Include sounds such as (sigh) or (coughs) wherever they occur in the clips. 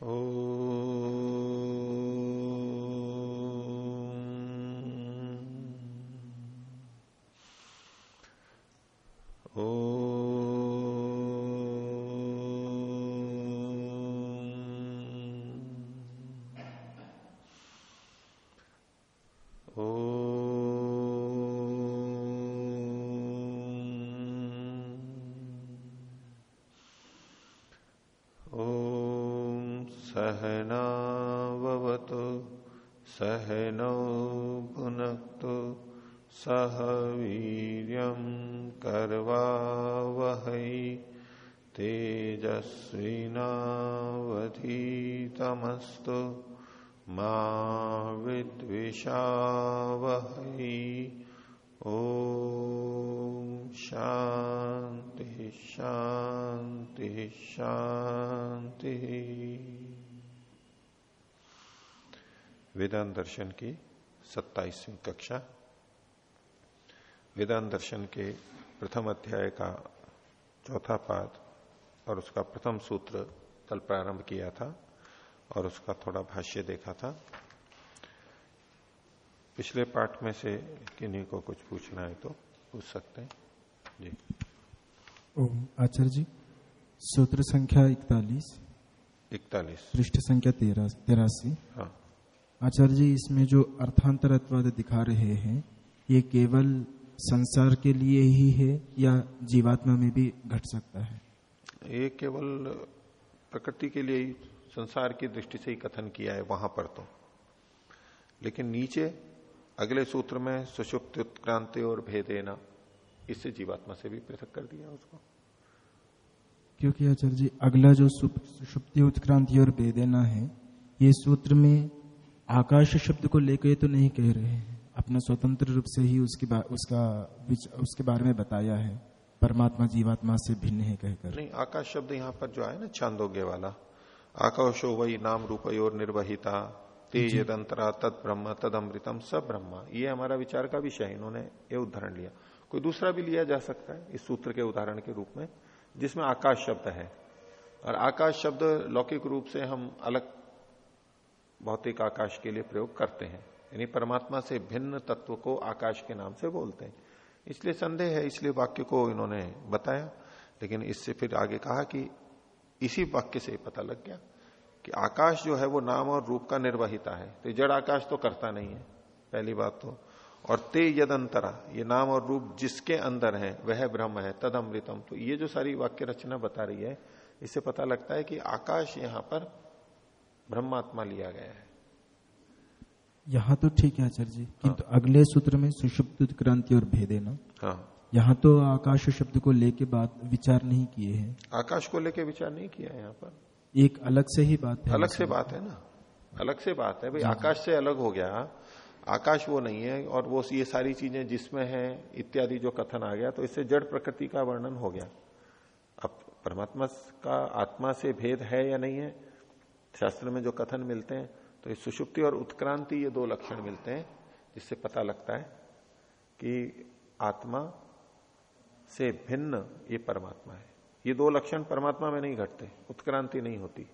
Oh. तेजस्विनावधीतमस्तु मा ओ शांति शांति शांति वेदांत दर्शन की सत्ताईसवीं कक्षा। वेदांत दर्शन के प्रथम अध्याय का चौथा पाद और उसका प्रथम सूत्र कल प्रारंभ किया था। और उसका थोड़ा भाष्य देखा था। पिछले पाठ में से किन्हीं को कुछ पूछना है तो पूछ सकते हैं। जी। ओम। आचार्य जी सूत्र संख्या इकतालीस। इकतालीस। पृष्ठ संख्या तेरासी। हाँ। आचार्य जी इसमें जो अर्थांतरत्वाद दिखा रहे हैं ये केवल संसार के लिए ही है या जीवात्मा में भी घट सकता है? ये केवल प्रकृति के लिए ही संसार की दृष्टि से ही कथन किया है वहाँ पर तो। लेकिन नीचे अगले सूत्र में सुषुप्त उत्क्रांति और भेदेना इससे जीवात्मा से भी पृथक कर दिया उसको। क्योंकि आचार्य जी अगला जो सुषुप्ति उत्क्रांति और भेदेना है ये सूत्र में आकाश शब्द को लेकर तो नहीं कह रहे हैं। अपना स्वतंत्र रूप से ही उसकी उसका उसके बारे में बताया है। परमात्मा जीवात्मा से भिन्न है कहकर। नहीं आकाश शब्द यहाँ पर जो है ना चांदोगे वाला आकाशो वही नाम रूप और निर्वहिता तेज यदंतरा तद ब्रह्म तद अमृतम सब ब्रह्म। ये हमारा विचार का विषय है इन्होंने ये उदाहरण लिया। कोई दूसरा भी लिया जा सकता है इस सूत्र के उदाहरण के रूप में जिसमें आकाश शब्द है। और आकाश शब्द लौकिक रूप से हम अलग भौतिक आकाश के लिए प्रयोग करते हैं। यानी परमात्मा से भिन्न तत्व को आकाश के नाम से बोलते हैं। इसलिए संदेह है इसलिए वाक्य को इन्होंने बताया। लेकिन इससे फिर आगे कहा कि इसी वाक्य से पता लग गया कि आकाश जो है वो नाम और रूप का निर्वहिता है। तो जड़ आकाश तो करता नहीं है पहली बात तो। और ते यद अंतरा ये नाम और रूप जिसके अंदर है वह ब्रह्म है तद अमृतम तो ये जो सारी वाक्य रचना बता रही है इससे पता लगता है कि आकाश यहाँ पर ब्रह्मात्मा लिया गया है। यहाँ तो ठीक है आचार्य जी किंतु हाँ। अगले सूत्र में सुषुप्त क्रांति और भेदे ना? हाँ। यहाँ तो आकाश शब्द को लेके बात विचार नहीं किए हैं। आकाश को लेके विचार नहीं किया है यहाँ पर। एक अलग से ही बात है। अलग से बात है ना? अलग से बात है भाई आकाश से अलग हो गया। आकाश वो नहीं है और वो ये सारी चीज़ें जिसमें है इत्यादि जो कथन आ गया तो इससे जड़ प्रकृति का वर्णन हो गया। अब परमात्मा का आत्मा से भेद है या नहीं है? शास्त्र में जो कथन मिलते हैं तो इस सुषुप्ति और उत्क्रांति ये दो लक्षण मिलते हैं जिससे पता लगता है कि आत्मा से भिन्न ये परमात्मा है। ये दो लक्षण परमात्मा में नहीं घटते उत्क्रांति नहीं होती।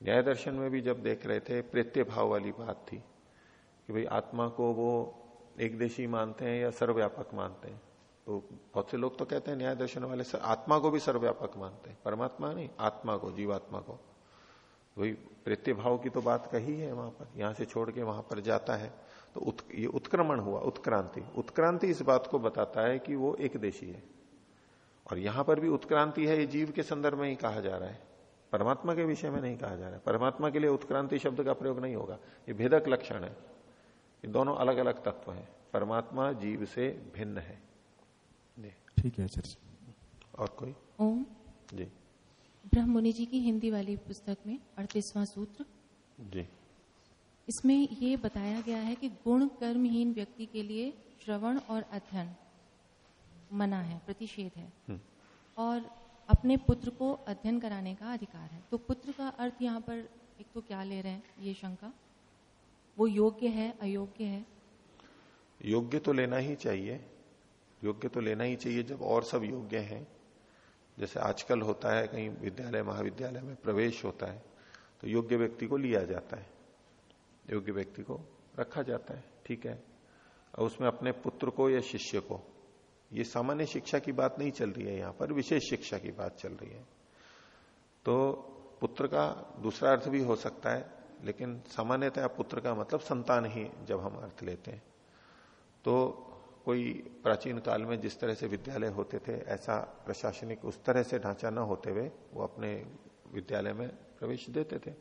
न्याय दर्शन में भी जब देख रहे थे प्रेत्य भाव वाली बात थी कि भाई आत्मा को वो एक देशी मानते हैं या सर्वव्यापक मानते हैं। तो बहुत से लोग तो कहते हैं न्याय दर्शन वाले सर, आत्मा को भी सर्वव्यापक मानते हैं। परमात्मा नहीं आत्मा को जीवात्मा को। वही प्रेत्य भाव की तो बात कही है वहाँ पर यहाँ से छोड़ के वहाँ पर जाता है। तो उत, ये उत्क्रमण हुआ उत्क्रांति। उत्क्रांति इस बात को बताता है कि वो एक देशी है। और यहाँ पर भी उत्क्रांति है ये जीव के संदर्भ में ही कहा जा रहा है। परमात्मा के विषय में नहीं कहा जा रहा है। परमात्मा के लिए उत्क्रांति शब्द का प्रयोग नहीं होगा। ये भेदक लक्षण है। ये दोनों अलग अलग तत्व हैं। परमात्मा जीव से भिन्न है। ठीक है चर्चा और कोई? ओम। जी। ब्रह्म मुनि जी की हिंदी वाली पुस्तक में अड़तीसवां सूत्र। जी। इसमें ये बताया गया है कि गुण कर्महीन व्यक्ति के लिए श्रवण और अध्ययन मना है प्रतिषेध है। हम्म। और अपने पुत्र को अध्ययन कराने का अधिकार है। तो पुत्र का अर्थ यहाँ पर एक तो क्या ले रहे हैं ये शंका? वो योग्य है अयोग्य है? योग्य तो लेना ही चाहिए। योग्य तो लेना ही चाहिए जब और सब योग्य हैं। जैसे आजकल होता है कहीं विद्यालय महाविद्यालय में प्रवेश होता है तो योग्य व्यक्ति को लिया जाता है। योग्य व्यक्ति को रखा जाता है, ठीक है? और उसमें अपने पुत्र को या शिष्य को। ये सामान्य शिक्षा की बात नहीं चल रही है यहाँ पर, विशेष शिक्षा की बात चल रही है। तो पुत्र का दूसरा अर्थ भी हो सकता है, लेकिन सामान्यतः पुत्र का मतलब संतान ही जब हम अर्थ लेते हैं। तो कोई प्राचीन काल में जिस तरह से विद्यालय होते थे, ऐसा प्रशासनिक उस तरह से ढांचा न होते हुए वो अपने विद्यालय में प्रवेश देते थे।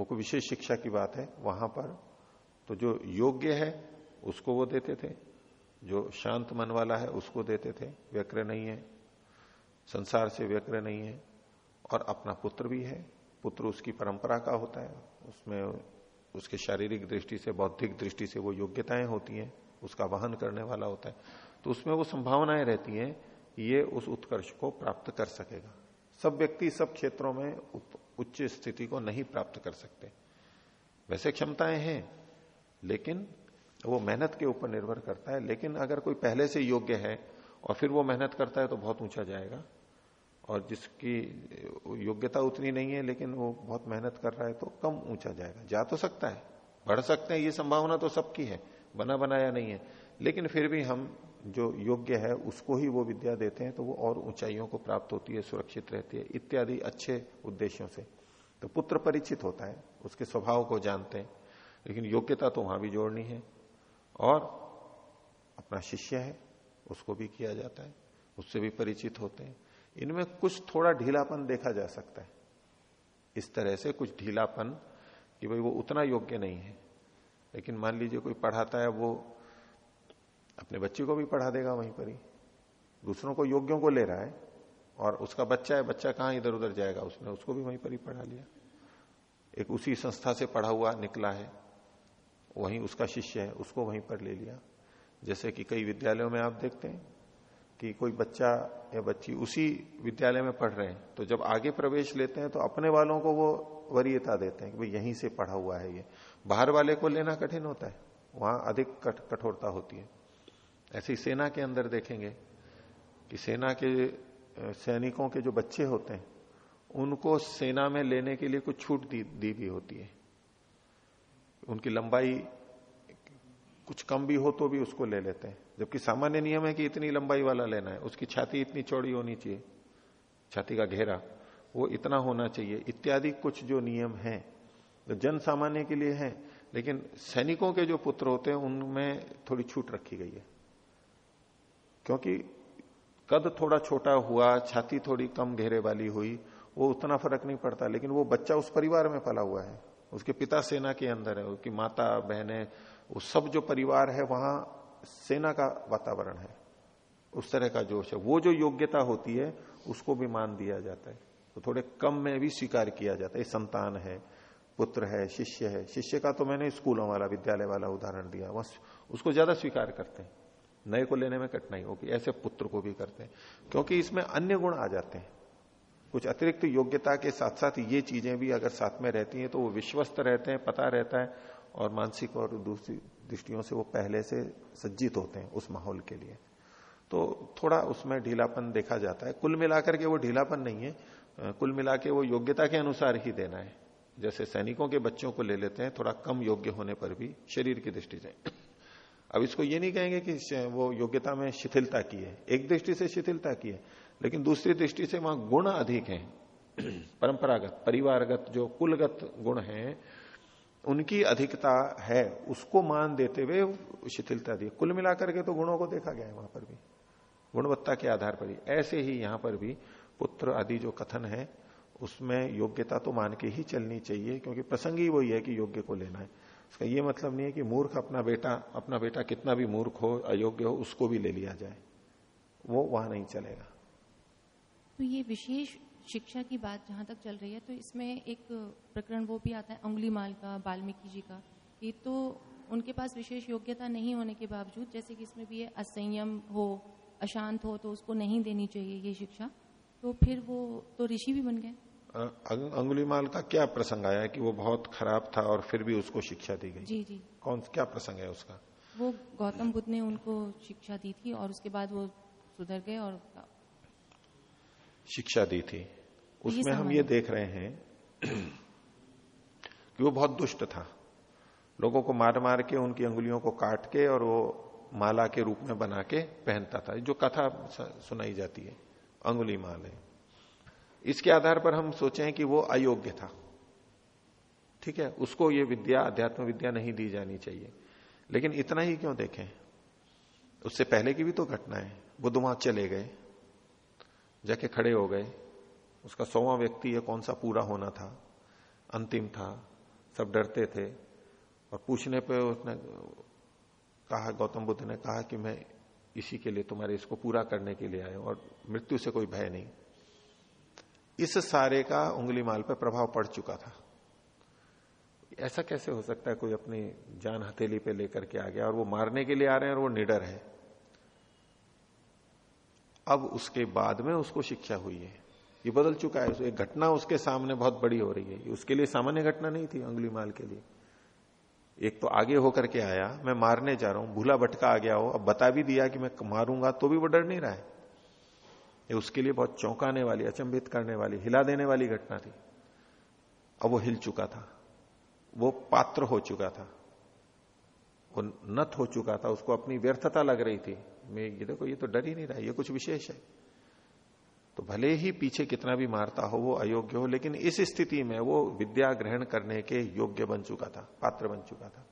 वो कोई विशेष शिक्षा की बात है, वहाँ पर तो जो योग्य है, उसको वो देते थे। जो शांत मन वाला है, उसको देते थे। व्यक्र नहीं है। संसार से व्यक्र नहीं है। और अपना पुत्र भी है। पुत्र उसकी परंपरा का होता है। उसमें उसके शारीरिक दृष्टि से, बौद्धिक दृष्टि से वो योग्यताएँ होती हैं। उसका वहन करने वाला होता है। तो उसमें वो संभावनाएँ रहती हैं ये उस उत्कर्ष को प्राप्त कर सकेगा। सब व्यक्ति, सब क्षेत्रों में उच्च स्थिति को नहीं प्राप्त कर सकते। वैसे क्षमताएँ हैं, लेकिन वो मेहनत के ऊपर निर्भर करता है। लेकिन अगर कोई पहले से योग्य है और फिर वो मेहनत करता है तो बहुत ऊँचा जाएगा। और जिसकी योग्यता उतनी नहीं है, लेकिन वो बहुत मेहनत कर रहा है तो कम ऊँचा जाएगा। जा तो सकता है, बढ़ सकते हैं, ये संभावना तो सबकी है, बना बनाया नहीं है। लेकिन फिर भी हम जो योग्य है, उसको ही वो विद्या देते हैं तो वो और ऊंचाइयों को प्राप्त होती है, सुरक्षित रहती है, इत्यादि अच्छे उद्देश्यों से। तो पुत्र परिचित होता है, उसके स्वभाव को जानते हैं, लेकिन योग्यता तो वहाँ भी जोड़नी है, और अपना शिष्य है, उसको भी किया जाता है, उससे भी परिचित होते हैं। इनमें कुछ थोड़ा ढीलापन देखा जा सकता है। इस तरह से कुछ ढीलापन कि भाई वो उतना योग्य नहीं है, लेकिन मान लीजिए कोई पढ़ाता है, वो अपने बच्चे को भी पढ़ा देगा वहीं पर ही। दूसरों को योग्यों को ले रहा है और उसका बच्चा है, बच्चा कहाँ इधर उधर जाएगा? उसने उसको भी वहीं पर ही पढ़ा लिया। एक उसी संस्था से पढ़ा हुआ निकला है। वहीं उसका शिष्य है, उसको वहीं पर ले लिया। जैसे कि कई विद्यालयों में आप देखते हैं कि कोई बच्चा या बच्ची उसी विद्यालय में पढ़ रहे हैं तो जब आगे प्रवेश लेते हैं तो अपने वालों को वो वरीयता देते हैं कि भाई यहीं से पढ़ा हुआ है ये। बाहर वाले को लेना कठिन होता है, वहाँ अधिक कठोरता होती है। ऐसी सेना के अंदर देखेंगे कि सेना के सैनिकों के जो बच्चे होते हैं उनको सेना में लेने के लिए कुछ छूट दी, दी भी होती है। उनकी लंबाई कुछ कम भी हो तो भी उसको ले लेते हैं। जबकि सामान्य नियम है कि इतनी लंबाई वाला लेना है उसकी छाती इतनी चौड़ी होनी चाहिए छाती का घेरा वो इतना होना चाहिए इत्यादि कुछ जो नियम है तो जन सामान्य के लिए है लेकिन सैनिकों के जो पुत्र होते हैं उनमें थोड़ी छूट रखी गई है। क्योंकि कद थोड़ा छोटा हुआ, छाती थोड़ी कम घेरे वाली हुई, वो उतना फ़र्क नहीं पड़ता, लेकिन वो बच्चा उस परिवार में पला हुआ है। उसके पिता सेना के अंदर है, उसकी माता, बहने, वो सब जो परिवार है, वहाँ सेना का वातावरण है। उस तरह का जोश है। वो जो योग्यता होती है, उसको भी मान दिया जाता है। तो थोड़े कम में भी स्वीकार किया जाता है। संतान है, पुत्र है, शिष्य है। शिष्य का तो मैंने स्कूलों वाला, विद्यालय वाला उदाहरण दिया। उसको ज़्यादा स्वीकार करते हैं। नए को लेने में कठिनाई होगी, ऐसे पुत्र को भी करते हैं। क्योंकि इसमें अन्य गुण आ जाते हैं। कुछ अतिरिक्त योग्यता के साथ साथ ये चीज़ें भी अगर साथ में रहती हैं तो वो विश्वस्त रहते हैं, पता रहता है, और मानसिक और दूसरी दृष्टियों से वो पहले से सज्जित होते हैं उस माहौल के लिए। तो थोड़ा उसमें ढीलापन देखा जाता है। कुल मिलाकर के वो ढीलापन नहीं है। कुल मिला के वो योग्यता के अनुसार ही देना है। जैसे सैनिकों के बच्चों को ले लेते हैं, थोड़ा कम योग्य होने पर भी, शरीर की दृष्टि से। अब इसको ये नहीं कहेंगे कि वो योग्यता में शिथिलता की है। एक दृष्टि से शिथिलता की है, लेकिन दूसरी दृष्टि से वहाँ गुण अधिक हैं। (clears throat) परंपरागत, परिवारगत जो कुलगत गुण हैं, उनकी अधिकता है। उसको मान देते हुए शिथिलता दी। कुल मिलाकर के तो गुणों को देखा गया है वहाँ पर भी। गुणवत्ता के आधार पर ही ऐसे ही यहाँ पर भी पुत्र आदि जो कथन है, उसमें योग्यता तो मान के ही चलनी चाहिए, क्योंकि प्रसंग ही वही है कि योग्य को लेना है। इसका ये मतलब नहीं है कि मूर्ख अपना बेटा अपना बेटा कितना भी मूर्ख हो, अयोग्य हो, उसको भी ले लिया जाए। वो वहाँ नहीं चलेगा। तो ये विशेष शिक्षा की बात जहाँ तक चल रही है तो इसमें एक प्रकरण वो भी आता है उंगली माल का, वाल्मीकि जी का। ये तो उनके पास विशेष योग्यता नहीं होने के बावजूद, जैसे कि इसमें भी ये असंयम हो, अशांत हो तो उसको नहीं देनी चाहिए ये शिक्षा। तो फिर वो तो ऋषि भी बन गए। अंगुलीमाल का क्या प्रसंग आया कि वो बहुत खराब था और फिर भी उसको शिक्षा दी गई? जी जी। कौन क्या प्रसंग है उसका? वो गौतम बुद्ध ने उनको शिक्षा दी थी और उसके बाद वो सुधर गए और शिक्षा दी थी। उसमें हम ये देख रहे हैं (clears throat) कि वो बहुत दुष्ट था। लोगों को मार मार के उनकी अंगुलियों को काट के और वो माला के रूप में बना के पहनता था। जो कथा सुनाई जाती है अंगुली माल है। इसके आधार पर हम सोचे कि वो अयोग्य था। ठीक है? उसको ये विद्या, अध्यात्म विद्या नहीं दी जानी चाहिए। लेकिन इतना ही क्यों देखें? उससे पहले की भी तो घटना है। बुद्ध वहाँ चले गए। जाके खड़े हो गए। उसका सौवा व्यक्ति ये कौन सा पूरा होना था। अंतिम था। सब डरते थे। और पूछने पे उसने कहा, गौतम बुद्ध ने कहा कि मैं इसी के लिए तुम्हारे इसको पूरा करने के लिए आया और मृत्यु से कोई भय नहीं। इस सारे का उंगली माल पर प्रभाव पड़ चुका था। ऐसा कैसे हो सकता है कोई अपनी जान हथेली पे लेकर के आ गया और वो मारने के लिए आ रहे हैं और वो निडर है? अब उसके बाद में उसको शिक्षा हुई है। ये बदल चुका है। एक घटना उसके सामने बहुत बड़ी हो रही है। उसके लिए सामान्य घटना नहीं थी अंगुली माल के लिए। एक तो आगे होकर के आया, मैं मारने जा रहा हूँ, भूला भटका आ गया हो, अब बता भी दिया कि मैं मारूँगा तो भी वो डर नहीं रहा है। ये उसके लिए बहुत चौंकाने वाली, अचंभित करने वाली, हिला देने वाली घटना थी। अब वो हिल चुका था। वो पात्र हो चुका था। वो नत हो चुका था। उसको अपनी व्यर्थता लग रही थी। मैं, ये देखो, ये तो डर ही नहीं रहा। ये कुछ विशेष है। तो भले ही पीछे कितना भी मारता हो, वो अयोग्य हो, लेकिन इस स्थिति में वो विद्या ग्रहण करने के योग्य बन चुका था, पात्र बन चुका था।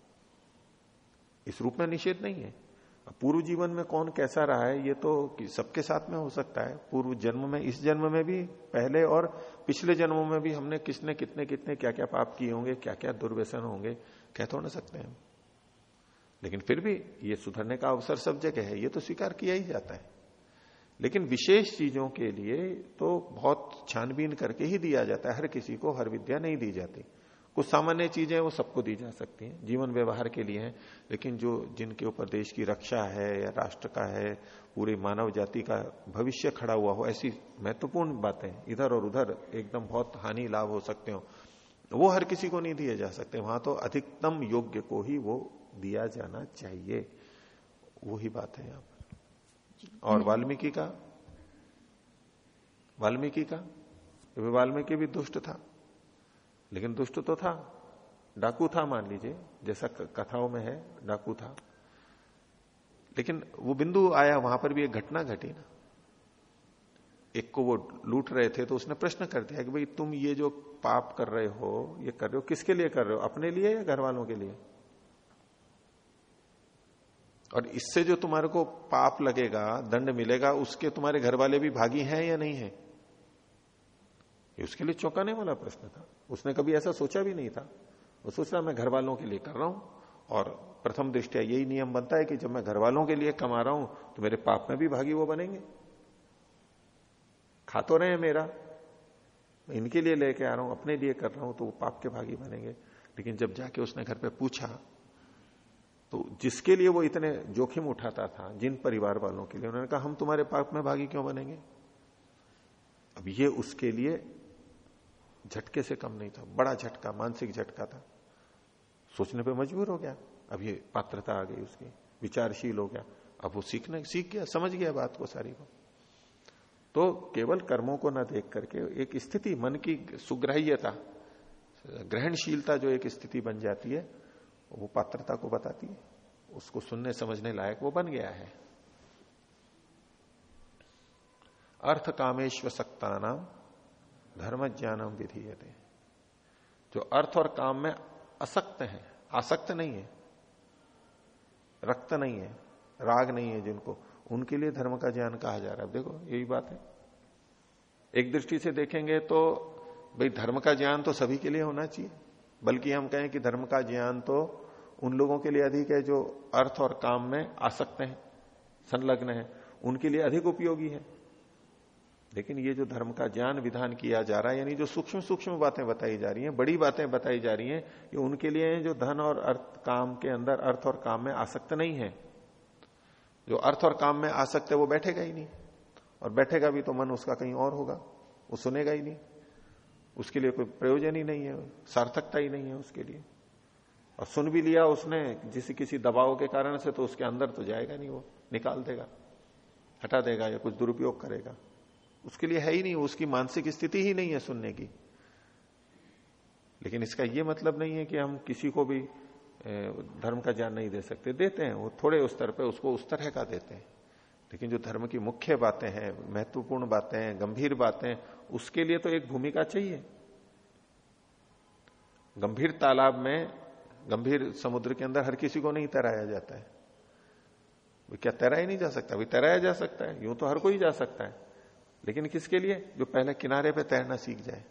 इस रूप में निषेध नहीं है। पूर्व जीवन में कौन कैसा रहा है, ये तो सबके साथ में हो सकता है। पूर्व जन्म में, इस जन्म में भी, पहले और पिछले जन्मों में भी हमने किसने, कितने कितने क्या क्या पाप किए होंगे क्या क्या दुर्व्यसन होंगे, कह तो ना सकते हैं। लेकिन फिर भी ये सुधरने का अवसर सब जगह है, ये तो स्वीकार किया ही जाता है। लेकिन विशेष चीज़ों के लिए तो बहुत छानबीन करके ही दिया जाता है, हर किसी को, हर विद्या नहीं दी जाती। कुछ सामान्य चीज़ें वो सबको दी जा सकती हैं जीवन व्यवहार के लिए हैं लेकिन जो जिनके ऊपर देश की रक्षा है या राष्ट्र का है पूरी मानव जाति का भविष्य खड़ा हुआ हो ऐसी महत्वपूर्ण बातें इधर और उधर एकदम बहुत हानि लाभ हो सकते हो वो हर किसी को नहीं दिए जा सकते। वहाँ तो अधिकतम योग्य को ही वो दिया जाना चाहिए। वही बात है यहाँ पर। और वाल्मीकि का? वाल्मीकि का? वाल्मीकि भी दुष्ट था। लेकिन दुष्ट तो था। डाकू था मान लीजिए, जैसा कथाओं में है, डाकू था। लेकिन वो बिंदु आया, वहाँ पर भी एक घटना घटी ना। एक को वो लूट रहे थे तो उसने प्रश्न कर दिया कि भाई, तुम ये जो पाप कर रहे हो, ये कर रहे हो, किसके लिए कर रहे हो, अपने लिए या घर वालों के लिए? और इससे जो तुम्हारे को पाप लगेगा, दंड मिलेगा, उसके तुम्हारे घर वाले भी भागी हैं या नहीं है? उसके लिए चौंकाने वाला प्रश्न था। उसने कभी ऐसा सोचा भी नहीं था। वो सोच रहा, मैं घर वालों के लिए कर रहा हूँ और प्रथम दृष्टिया यही नियम बनता है कि जब मैं घर वालों के लिए कमा रहा हूँ तो मेरे पाप में भी भागी वो बनेंगे। खा तो रहे हैं मेरा। इनके लिए लेके आ रहा हूँ, अपने लिए कर रहा हूँ तो वो पाप के भागी बनेंगे। लेकिन जब जाके उसने घर पे पूछा तो जिसके लिए वो इतने जोखिम उठाता था, जिन परिवार वालों के लिए, उन्होंने कहा, हम तुम्हारे पाप में भागी क्यों बनेंगे? अब ये उसके लिए झटके से कम नहीं था, बड़ा झटका, मानसिक झटका था। सोचने पे मजबूर हो गया। अब ये पात्रता आ गई उसकी, विचारशील हो गया। अब वो सीखने, सीख गया, समझ गया बात को सारी को। तो केवल कर्मों को न देख करके एक स्थिति मन की सुग्राह्यता, ग्रहणशीलता जो एक स्थिति बन जाती है, वो पात्रता को बताती है। उसको सुनने, समझने लायक वो बन गया है। अर्थ कामेश्व सक्ता नाम धर्म ज्ञानम विधीयते। जो अर्थ और काम में असक्त है, आसक्त नहीं है, रक्त नहीं है, राग नहीं है जिनको, उनके लिए धर्म का ज्ञान कहा जा रहा है। देखो, यही बात है। एक दृष्टि से देखेंगे तो भाई, धर्म का ज्ञान तो सभी के लिए होना चाहिए। बल्कि हम कहें कि धर्म का ज्ञान तो उन लोगों के लिए अधिक है जो अर्थ और काम में आसक्त हैं, संलग्न है। उनके लिए अधिक उपयोगी है। लेकिन ये जो धर्म का ज्ञान विधान किया जा रहा है, यानी जो सूक्ष्म सूक्ष्म बातें बताई जा रही हैं, बड़ी बातें बताई जा रही हैं, ये उनके लिए हैं जो धन और अर्थ काम के अंदर, अर्थ और काम में आसक्त नहीं है। जो अर्थ और काम में आसक्त है, वो बैठेगा ही नहीं। और बैठेगा भी तो मन उसका कहीं और होगा, वो सुनेगा ही नहीं। उसके लिए कोई प्रयोजन ही नहीं है, सार्थकता ही नहीं है उसके लिए। और सुन भी लिया उसने, जिस किसी दबाव के कारण से तो उसके अंदर तो जाएगा नहीं, वो निकाल देगा, हटा देगा या कुछ दुरुपयोग करेगा। उसके लिए है ही नहीं उसकी मानसिक स्थिति ही नहीं है सुनने की। लेकिन इसका यह मतलब नहीं है कि हम किसी को भी धर्म का ज्ञान नहीं दे सकते। देते हैं, वो थोड़े उस स्तर पे उसको उस तरह का देते हैं। लेकिन जो धर्म की मुख्य बातें हैं, महत्वपूर्ण बातें हैं, गंभीर बातें उसके लिए तो एक भूमिका चाहिए। गंभीर तालाब में, गंभीर समुद्र के अंदर हर किसी को नहीं तैराया जाता है। क्या तैरा ही नहीं जा सकता? अभी तैराया जा सकता है, यूँ तो हर कोई जा सकता है। लेकिन किसके लिए? जो पहले किनारे पे तैरना सीख जाए।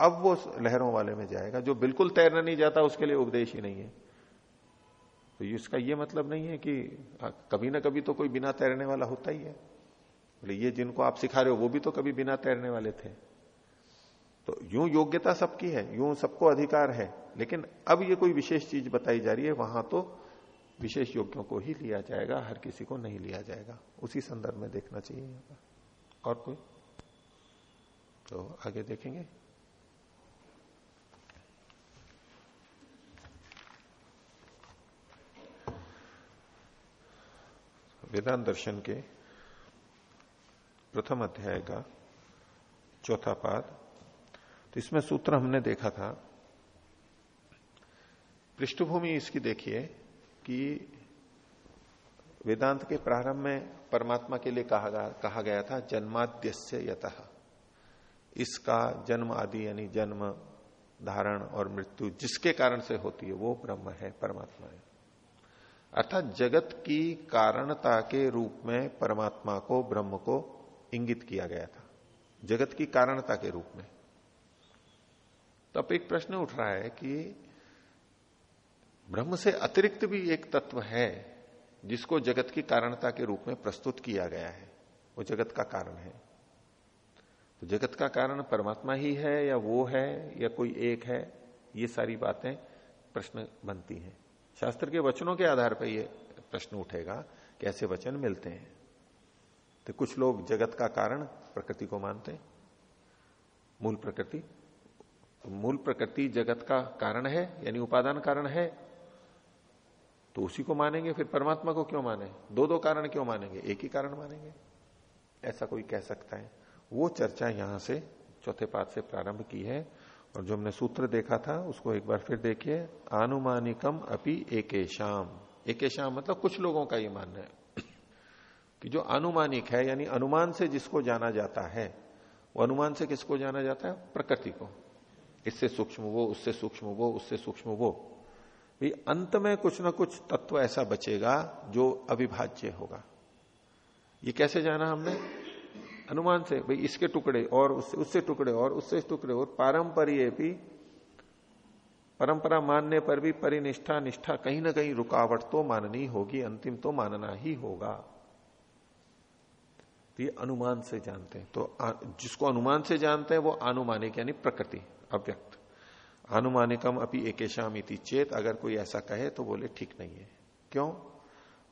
अब वो लहरों वाले में जाएगा, जो बिल्कुल तैरना नहीं जाता, उसके लिए उपदेश ही नहीं है। तो इसका ये मतलब नहीं है कि कभी ना कभी तो कोई बिना तैरने वाला होता ही है। बोले, ये जिनको आप सिखा रहे हो, वो भी तो कभी बिना तैरने वाले थे। तो यूँ योग्यता सबकी है, यूँ सबको अधिकार है। लेकिन अब ये कोई विशेष चीज़ बताई जा रही है, वहाँ तो विशेष योग्यों को ही लिया जाएगा, हर किसी को नहीं लिया जाएगा। उसी संदर्भ में देखना चाहिए। और कोई? तो आगे देखेंगे। वेदांत दर्शन के प्रथम अध्याय का चौथा पाद। तो इसमें सूत्र हमने देखा था। पृष्ठभूमि इसकी देखिए कि वेदांत के प्रारंभ में परमात्मा के लिए कहा गया, कहा गया था जन्माद्यस्य यत। इसका जन्म आदि यानी जन्म धारण और मृत्यु जिसके कारण से होती है वो ब्रह्म है परमात्मा है। अर्थात जगत की कारणता के रूप में परमात्मा को ब्रह्म को इंगित किया गया था। जगत की कारणता के रूप में। तो अब एक प्रश्न उठ रहा है कि ब्रह्म से अतिरिक्त भी एक तत्व है जिसको जगत की कारणता के रूप में प्रस्तुत किया गया है, वो जगत का कारण है। तो जगत का कारण परमात्मा ही है या वो है या कोई एक है, ये सारी बातें प्रश्न बनती हैं। शास्त्र के वचनों के आधार पर यह प्रश्न उठेगा कि ऐसे वचन मिलते हैं। तो कुछ लोग जगत का कारण प्रकृति को मानते हैं। मूल प्रकृति तो मूल प्रकृति जगत का कारण है, यानी उपादान कारण है तो उसी को मानेंगे, फिर परमात्मा को क्यों माने? दो दो कारण क्यों मानेंगे? एक ही कारण मानेंगे? ऐसा कोई कह सकता है? वो चर्चा यहाँ से चौथे पाद से प्रारंभ की है, और जो हमने सूत्र देखा था, उसको एक बार फिर देखिए। आनुमानिकम अपि एकेशाम एकेशाम मतलब कुछ लोगों का ये मानना है (clears throat) कि जो अनुमानिक है, यानी अनुमान से जिसको जाना जाता है, वो अनुमान से किसको जाना जाता है? प्रकृति को। इससे सूक्ष्म वो, उससे सूक्ष्म वो, उससे सूक्ष्म वो। भी अंत में कुछ ना कुछ तत्व ऐसा बचेगा जो अविभाज्य होगा। ये कैसे जाना हमने? अनुमान से, भाई इसके टुकड़े और उससे उससे टुकड़े और उससे टुकड़े और पारंपरिय भी, परंपरा मानने पर भी परिनिष्ठा, निष्ठा कहीं ना कहीं रुकावट तो माननी होगी, अंतिम तो मानना ही होगा। तो ये अनुमान से जानते हैं। तो जिसको अनुमान से जानते हैं, वो अनुमानिक यानी प्रकृति, अव्यक्त। अनुमानिकम अपनी एकेशाम इति चेत अगर कोई ऐसा कहे तो बोले, ठीक नहीं है। क्यों?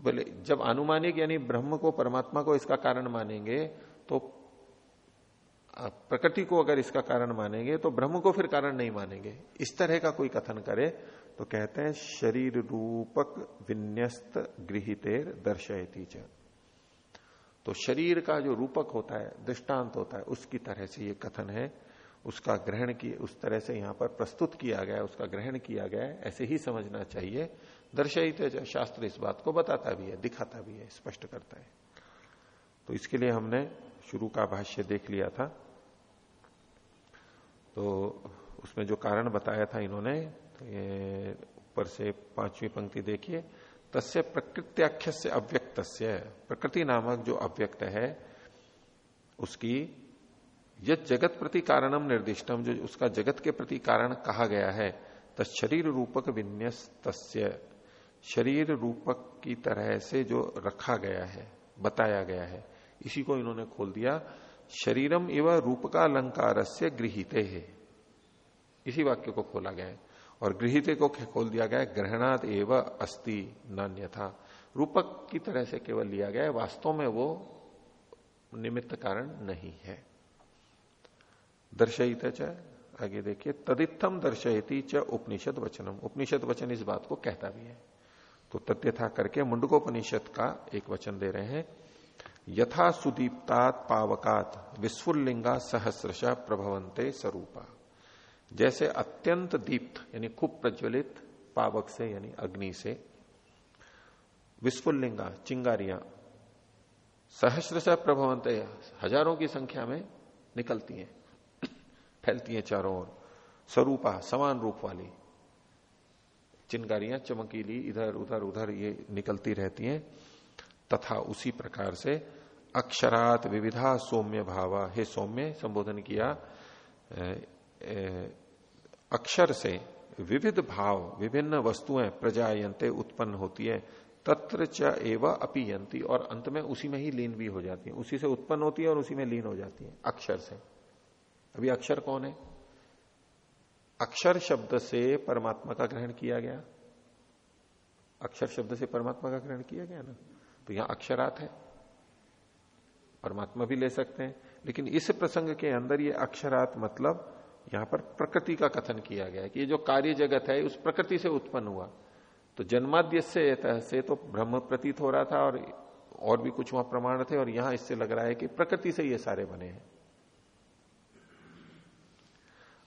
बोले, जब अनुमानिक यानी ब्रह्म को, परमात्मा को इसका कारण मानेंगे तो प्रकृति को अगर इसका कारण मानेंगे तो ब्रह्म को फिर कारण नहीं मानेंगे। इस तरह का कोई कथन करे तो कहते हैं, शरीर रूपक विन्यस्त गृहितेर दर्शयती च। तो शरीर का जो रूपक होता है, दृष्टांत होता है, उसकी तरह से ये कथन है। उसका ग्रहण किए उस तरह से यहाँ पर प्रस्तुत किया गया उसका ग्रहण किया गया ऐसे ही समझना चाहिए। दर्शयित शास्त्र इस बात को बताता भी है, दिखाता भी है, स्पष्ट करता है। तो इसके लिए हमने शुरू का भाष्य देख लिया था। तो उसमें जो कारण बताया था इन्होंने तो ये ऊपर से पांचवी पंक्ति देखिए। तस्य प्रकृत्याख्य से अव्यक्त प्रकृति नामक जो अव्यक्त है, उसकी यद जगत प्रति कारणम निर्दिष्टम, जो उसका जगत के प्रति कारण कहा गया है तरीर रूपक विन्यास तस्य शरीर रूपक की तरह से जो रखा गया है, बताया गया है, इसी को इन्होंने खोल दिया। शरीरम एवं रूप का अलंकार से गृहिते है। इसी वाक्य को खोला गया है। और गृहिते को खोल दिया गया है? ग्रहणात एवं अस्थि नान्य था रूपक की तरह से केवल लिया गया है, वास्तव में वो निमित्त कारण नहीं है। दर्शयित च। आगे देखिए तदित्थम दर्शयती च उपनिषद वचनम। उपनिषद वचन इस बात को कहता भी है। तो तथ्यथा करके मुंडकोपनिषद का एक वचन दे रहे हैं। यथा सुदीप्तात पावकात विस्फुल्लिंगा सहस्रश प्रभवंते स्वरूपा जैसे अत्यंत दीप्त, यानी खूब प्रज्वलित पावक से, यानी अग्नि से विस्फुल्लिंगा, चिंगारियाँ सहस्र से प्रभवंत हज़ारों की संख्या में निकलती हैं। फैलती हैं चारों ओर। स्वरूपा, समान रूप वाली। चिंगारियाँ चमकीली, इधर, उधर उधर ये निकलती रहती हैं। तथा उसी प्रकार से अक्षरात विविधा सौम्य भावा। हे सौम्य, संबोधन किया अक्षर से विविध भाव, विभिन्न वस्तुएँ प्रजायंते उत्पन्न होती है। तत्र च एव अपीयंती और अंत में उसी में ही लीन भी हो जाती है। उसी से उत्पन्न होती है और उसी में लीन हो जाती है, अक्षर से। अभी अक्षर कौन है? अक्षर शब्द से परमात्मा का ग्रहण किया गया। अक्षर शब्द से परमात्मा का ग्रहण किया गया ना? तो यहाँ अक्षरात है। परमात्मा भी ले सकते हैं। लेकिन इस प्रसंग के अंदर ये अक्षरात मतलब यहाँ पर प्रकृति का कथन किया गया है कि ये जो कार्य जगत है, उस प्रकृति से उत्पन्न हुआ। तो जन्माद्य से से तो ब्रह्म प्रतीत हो रहा था और और भी कुछ वहाँ प्रमाण थे और यहाँ इससे लग रहा है कि प्रकृति से ये सारे बने हैं।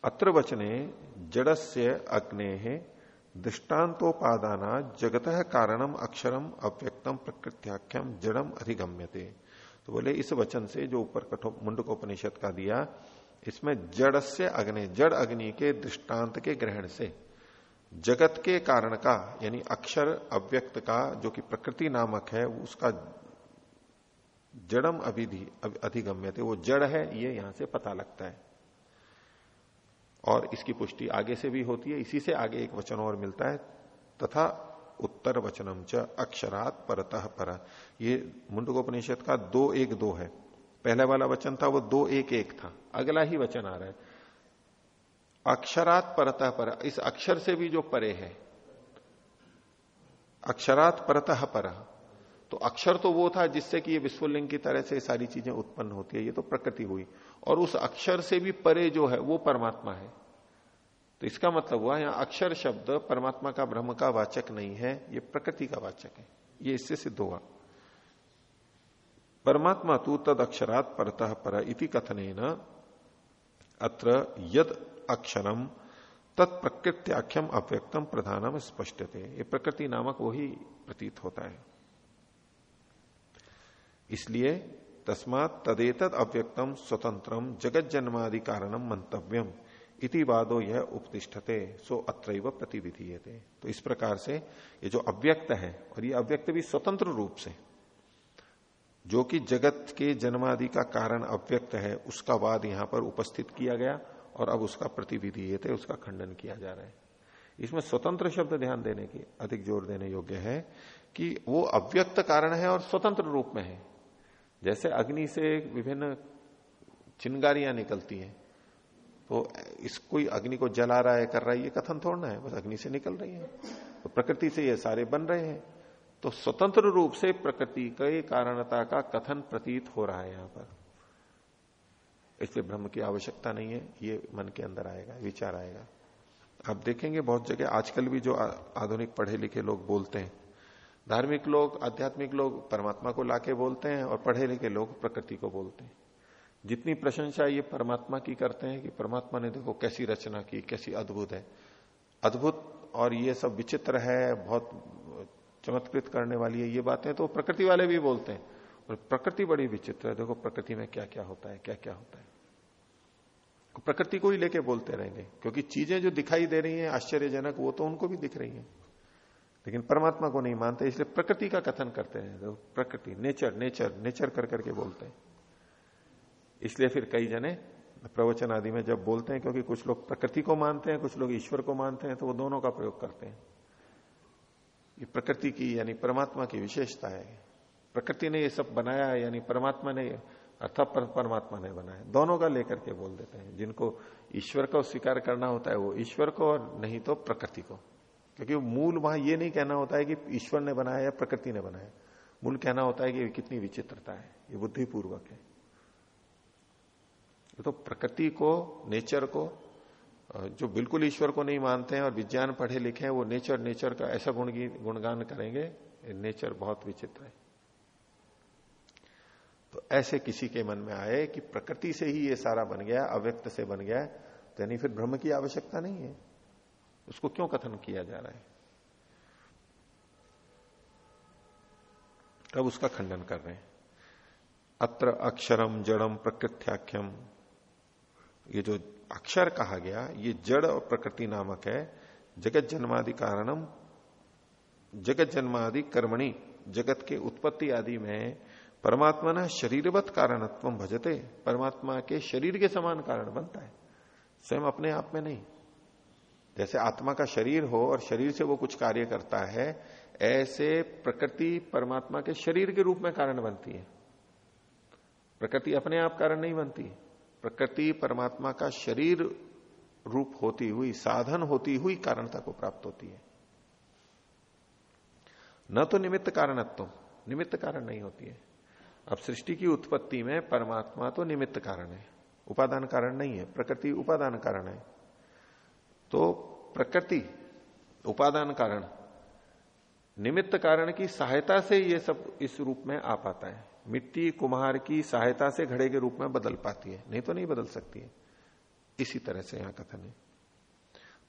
अत्र वचने जड़स्य अग्ने दृष्टान्तोपादाना जगत कारणम अक्षरम अव्यक्तम प्रकृत्याख्यम जड़म अधिगम्यते। तो बोले, इस वचन से जो ऊपर कठो मुंडकोपनिषद का दिया, इसमें जड़ से अग्नि, जड़ अग्नि के दृष्टांत के ग्रहण से, जगत के कारण का, यानी अक्षर अव्यक्त का, जो कि प्रकृति नामक है, उसका जड़म अभिधि अधिगम्य थे वो जड़ है, ये यहाँ से पता लगता है। और इसकी पुष्टि आगे से भी होती है, इसी से आगे एक वचन और मिलता है, तथा उत्तर वचनम च अक्षरात परतः पर। ये मुंडकोपनिषद का दो एक दो है। पहले वाला वचन था, वो दो एक एक था। अगला ही वचन आ रहा है। अक्षरात परतः पर। इस अक्षर से भी जो परे है। अक्षरात परतः पर। तो अक्षर तो वो था जिससे कि ये विश्वलिंग की तरह से सारी चीज़ें उत्पन्न होती है, ये तो प्रकृति हुई। और उस अक्षर से भी परे जो है, वो परमात्मा है। तो इसका मतलब हुआ, यहाँ अक्षर शब्द परमात्मा का ब्रह्म का वाचक नहीं है, ये प्रकृति का वाचक है। ये इससे सिद्ध हुआ। परमात्मा तू तद अक्षरात परतः पर इति कथन अत्र यद अक्षरम तत्प्रकृत्याख्यम अव्यक्तम प्रधानम स्पष्ट थे ये प्रकृति नामक वही प्रतीत होता है। इसलिए तस्मात तदेतद अव्यक्तम स्वतंत्रम जगत जन्मादि कारणम मंतव्यम इति वादो यह उपतिष्ठते, सो अत्र प्रतिविधि तो इस प्रकार से ये जो अव्यक्त है, और ये अव्यक्त भी स्वतंत्र रूप से, जो कि जगत के जन्मादि का कारण अव्यक्त है, उसका वाद यहाँ पर उपस्थित किया गया, और अब उसका प्रतिविधि थे उसका खंडन किया जा रहा है। इसमें स्वतंत्र शब्द ध्यान देने की अधिक ज़ोर देने योग्य है कि वो अव्यक्त कारण है और स्वतंत्र रूप में है। जैसे अग्नि से विभिन्न चिंगारियाँ निकलती हैं तो इस कोई अग्नि को जला रहा है, कर रहा है, ये कथन थोड़ना है, बस अग्नि से निकल रही है। तो प्रकृति से ये सारे बन रहे हैं। तो स्वतंत्र रूप से प्रकृति के कारणता का कथन प्रतीत हो रहा है यहाँ पर। इसलिए ब्रह्म की आवश्यकता नहीं है, ये मन के अंदर आएगा, विचार आएगा। आप देखेंगे बहुत जगह, आजकल भी जो आधुनिक पढ़े लिखे लोग बोलते हैं धार्मिक लोग, आध्यात्मिक लोग परमात्मा को लाके बोलते हैं और पढ़े लिखे लोग प्रकृति को बोलते हैं। जितनी प्रशंसा ये परमात्मा की करते हैं कि परमात्मा ने देखो कैसी रचना की, कैसी अद्भुत है। अद्भुत और ये सब विचित्र है, बहुत चमत्कृत करने वाली है ये बातें तो प्रकृति वाले भी बोलते हैं। और प्रकृति बड़ी विचित्र है, देखो प्रकृति में क्या क्या होता है क्या क्या होता है। प्रकृति को ही लेके बोलते रहेंगे, क्योंकि चीज़ें जो दिखाई दे रही हैं आश्चर्यजनक, वो तो उनको भी दिख रही हैं। लेकिन परमात्मा को नहीं मानते, इसलिए प्रकृति का कथन करते हैं। तो प्रकृति, नेचर नेचर नेचर कर करके बोलते हैं। इसलिए फिर कई जने प्रवचन आदि में जब बोलते हैं, क्योंकि कुछ लोग प्रकृति को मानते हैं, कुछ लोग ईश्वर को मानते हैं तो वो दोनों का प्रयोग करते हैं। ये प्रकृति की, यानी परमात्मा की विशेषता है। प्रकृति ने ये सब बनाया है, यानी परमात्मा ने, अर्थात परमात्मा ने बनाया दोनों का लेकर के बोल देते हैं। जिनको ईश्वर को स्वीकार करना होता है, वो ईश्वर को और नहीं तो प्रकृति को। क्योंकि मूल वहाँ ये नहीं कहना होता है कि ईश्वर ने बनाया या प्रकृति ने बनाया। मूल कहना होता है कि कितनी विचित्रता है, ये बुद्धिपूर्वक है। तो प्रकृति को, नेचर को जो बिल्कुल ईश्वर को नहीं मानते हैं और विज्ञान पढ़े लिखे हैं, वो नेचर नेचर का ऐसा गुण गुणगान करेंगे नेचर बहुत विचित्र है। तो ऐसे किसी के मन में आए कि प्रकृति से ही ये सारा बन गया, अव्यक्त से बन गया तो यानी फिर ब्रह्म की आवश्यकता नहीं है। उसको क्यों कथन किया जा रहा है? तब उसका खंडन कर रहे हैं। अत्र अक्षरम जड़म प्रकृत्याख्यम। ये जो अक्षर कहा गया, ये जड़ और प्रकृति नामक है। जगत जन्मादि कारणम, जगत जन्मादि कर्मणि, जगत के उत्पत्ति आदि में परमात्मा न शरीरवत कारणत्व भजते। परमात्मा के शरीर के समान कारण बनता है। स्वयं अपने आप में नहीं। जैसे आत्मा का शरीर हो और शरीर से वो कुछ कार्य करता है, ऐसे प्रकृति परमात्मा के शरीर के रूप में कारण बनती है। प्रकृति अपने आप कारण नहीं बनती। प्रकृति परमात्मा का शरीर रूप होती हुई, साधन होती हुई कारणता को प्राप्त होती है। न तो निमित्त कारणत्व, निमित्त कारण नहीं होती है। अब सृष्टि की उत्पत्ति में परमात्मा तो निमित्त कारण है, उपादान कारण नहीं है, प्रकृति उपादान कारण है। तो प्रकृति, उपादान कारण, निमित्त कारण की सहायता से ये सब इस रूप में आ पाता है। मिट्टी, कुम्हार की सहायता से घड़े के रूप में बदल पाती है। नहीं तो नहीं बदल सकती है। इसी तरह से यहाँ कथन है।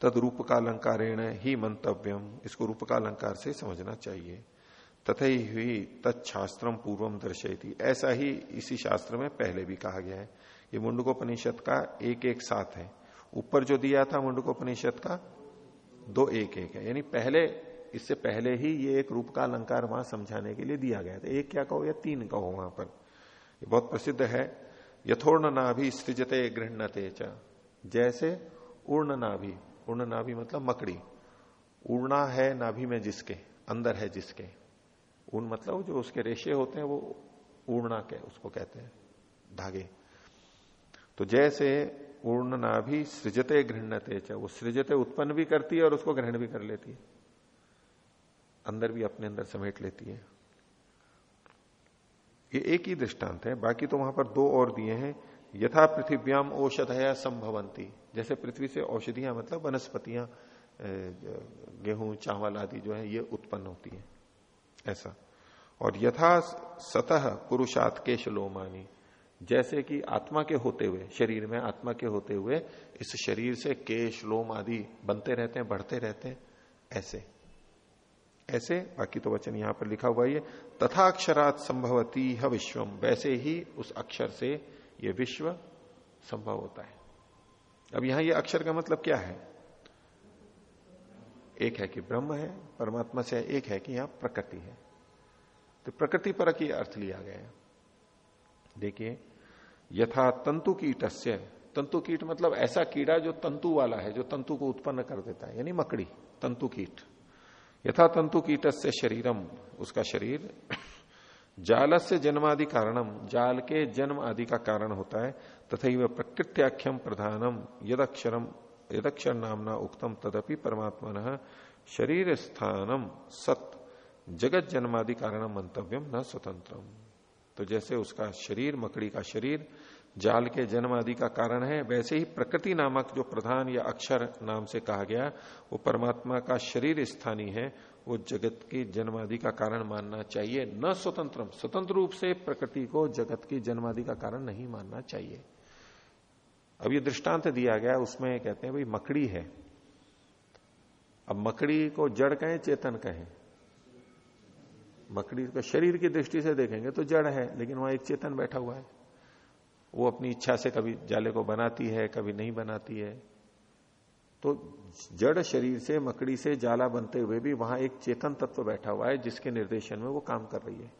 तद रूप का अलंकारेण ही मंतव्यम। इसको रूप का अलंकार से समझना चाहिए। तथा ही तत्शास्त्रम पूर्वम दर्शयती। ऐसा ही इसी शास्त्र में पहले भी कहा गया है। ये मुंडकोपनिषद का एक एक साथ है। ऊपर जो दिया था मुंडकोपनिषद का, दो एक एक है। यानी पहले, इससे पहले ही ये एक रूप का अलंकार वहाँ समझाने के लिए दिया गया था। एक क्या कहो या तीन कहो वहाँ पर? ये बहुत प्रसिद्ध है। यथोर्ण नाभि सृजते गृहणते जैसे उर्ण नाभि उर्ण नाभि मतलब मकड़ी। उड़ना है नाभि में जिसके, अंदर है जिसके। उन मतलब जो उसके रेशे होते हैं वो उड़ना के, उसको कहते हैं, धागे। तो जैसे उर्ण नाभि सृजते गृहणते वो सृजते उत्पन्न भी करती है और उसको ग्रहण भी कर लेती है। अंदर भी अपने अंदर समेट लेती है। ये एक ही दृष्टांत है। बाकी तो वहाँ पर दो और दिए हैं। यथा पृथ्व्याम औषधया संभवंती जैसे पृथ्वी से औषधियाँ मतलब वनस्पतियाँ गेहूँ, चावल आदि जो है, ये उत्पन्न होती है। ऐसा। और यथा सतह पुरुषात केश लोमानी जैसे कि आत्मा के होते हुए, शरीर में आत्मा के होते हुए, इस शरीर से केश, लोम आदि बनते रहते हैं, बढ़ते रहते हैं, ऐसे। ऐसे, बाकी तो वचन यहाँ पर लिखा हुआ है तथा अक्षरात संभवती है विश्वम वैसे ही उस अक्षर से ये विश्व संभव होता है। अब यहाँ ये अक्षर का मतलब क्या है? एक है कि ब्रह्म है, परमात्मा से एक है कि यहाँ प्रकृति है। तो प्रकृति पर अर्थ लिया गया है। देखिए यथा तंतु कीटस्य। तंतु कीट मतलब ऐसा कीड़ा जो तंतु वाला है, जो तंतु को उत्पन्न कर देता है, यानी मकड़ी, तंतु कीट। यथा तंतु कीट से शरीरम, उसका शरीर (coughs) जाल से जन्मादि कारणम, जाल के जन्म आदि का कारण होता है तथा वह प्रकृत्याख्यम प्रधानम, यदक्षरम, यदक्षर नामना उक्तम, तदपि परमात्मा शरीर स्थानम सत जगत जन्मादि कारण मंतव्यम न स्वतंत्रम। तो जैसे उसका शरीर, मकड़ी का शरीर, जाल के जन्म आदि का कारण है, वैसे ही प्रकृति नामक जो प्रधान या अक्षर नाम से कहा गया, वो परमात्मा का शरीर स्थानीय है, वो जगत की जन्म आदि का कारण मानना चाहिए, न स्वतंत्र स्वतंत्र रूप से प्रकृति को जगत की जन्म आदि का कारण नहीं मानना चाहिए। अब ये दृष्टांत दिया गया, उसमें कहते हैं, भाई, मकड़ी है। अब मकड़ी को जड़ कहें, चेतन कहें। मकड़ी का शरीर की दृष्टि से देखेंगे तो जड़ है, लेकिन वहाँ एक चेतन बैठा हुआ है। वो अपनी इच्छा से कभी जाले को बनाती है, कभी नहीं बनाती है। तो जड़ शरीर से, मकड़ी से जाला बनते हुए भी वहाँ एक चेतन तत्व बैठा हुआ है, जिसके निर्देशन में वो काम कर रही है।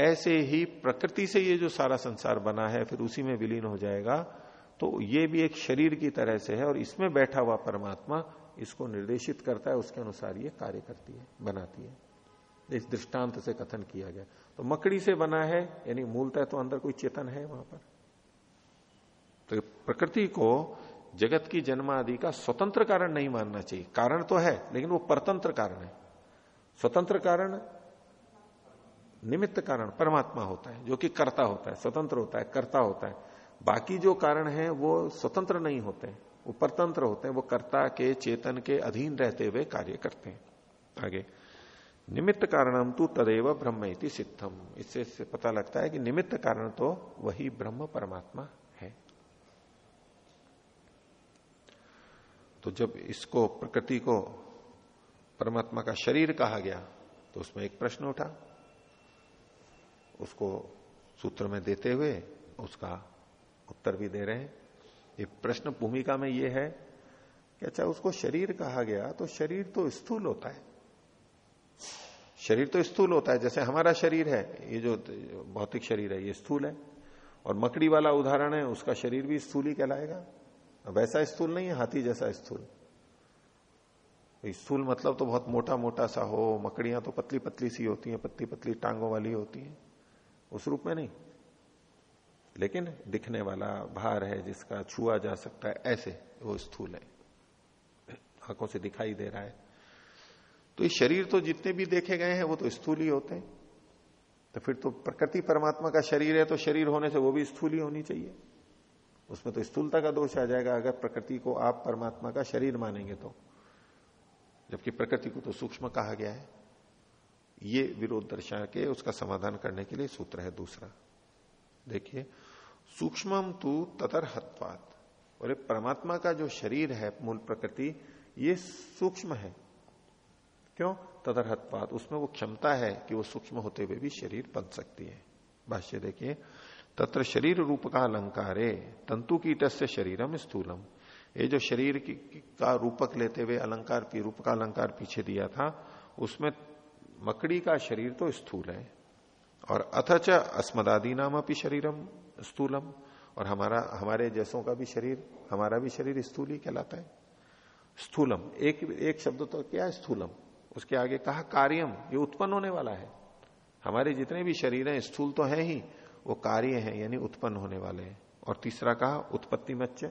ऐसे ही प्रकृति से ये जो सारा संसार बना है, फिर उसी में विलीन हो जाएगा तो ये भी एक शरीर की तरह से है, और इसमें बैठा हुआ परमात्मा इसको निर्देशित करता है, उसके अनुसार ये कार्य करती है, बनाती है। इस दृष्टांत से कथन किया गया। तो मकड़ी से बना है, यानी मूलतः तो अंदर कोई चेतन है वहाँ पर। तो प्रकृति को जगत की जन्म आदि का स्वतंत्र कारण नहीं मानना चाहिए। कारण तो है, लेकिन वो परतंत्र कारण है। स्वतंत्र कारण निमित्त कारण, परमात्मा होता है, जो कि कर्ता होता है, स्वतंत्र होता है, कर्ता होता है। बाकी जो कारण है, वो स्वतंत्र नहीं होते वो परतंत्र होते हैं, वो कर्ता के, चेतन के अधीन रहते हुए कार्य करते हैं। आगे। निमित्त कारणम तो तदेव ब्रह्म सिद्धम। इससे पता लगता है कि निमित्त कारण तो वही ब्रह्म परमात्मा है। तो जब इसको, प्रकृति को परमात्मा का शरीर कहा गया तो उसमें एक प्रश्न उठा। उसको सूत्र में देते हुए उसका उत्तर भी दे रहे हैं। ये प्रश्न भूमिका में ये है कि अच्छा उसको शरीर कहा गया तो शरीर तो स्थूल होता है। शरीर तो स्थूल होता है, जैसे हमारा शरीर है, ये जो भौतिक शरीर है, ये स्थूल है। और मकड़ी वाला उदाहरण है, उसका शरीर भी स्थूल ही कहलाएगा। वैसा स्थूल नहीं है, हाथी जैसा स्थूल। स्थूल मतलब तो बहुत मोटा मोटा सा हो, मकड़ियाँ तो पतली पतली सी होती हैं पतली पतली टांगों वाली होती हैं। उस रूप में नहीं। लेकिन दिखने वाला भार है, जिसका छुआ जा सकता है, ऐसे वो स्थूल है। आँखों से दिखाई दे रहा है। तो ये शरीर तो जितने भी देखे गए हैं, वो तो स्थूल ही होते हैं। तो फिर तो प्रकृति परमात्मा का शरीर है तो शरीर होने से वो भी स्थूल ही होनी चाहिए। उसमें तो स्थूलता का दोष आ जाएगा, अगर प्रकृति को आप परमात्मा का शरीर मानेंगे तो। जबकि प्रकृति को तो सूक्ष्म कहा गया है। ये विरोध दर्शा के उसका समाधान करने के लिए सूत्र है दूसरा। देखिए, सूक्ष्म तू ततरहत्वात। और परमात्मा का जो शरीर है, मूल प्रकृति, ये सूक्ष्म है। क्यों? तदरहत्वात उसमें वो क्षमता है कि वो सूक्ष्म होते हुए भी शरीर बन सकती है। भाष्य देखिए, तत्र शरीर रूप का अलंकारे, तंतु कीट से शरीरम स्थूलम। ये जो शरीर की, का रूपक लेते हुए अलंकार रूप का अलंकार पीछे दिया था, उसमें मकड़ी का शरीर तो स्थूल है। और अथच अस्मदादी नाम अपनी शरीरम स्थूलम। और हमारा, हमारे जैसों का भी शरीर, हमारा भी शरीर स्थूल ही कहलाता है। स्थूलम। एक एक शब्द तो क्या है? स्थूलम। उसके आगे कहा, कार्यम, ये उत्पन्न होने वाला है। हमारे जितने भी शरीर हैं, स्थूल तो है ही, वो कार्य है, यानी उत्पन्न होने वाले हैं। और तीसरा कहा, उत्पत्ति मच्च।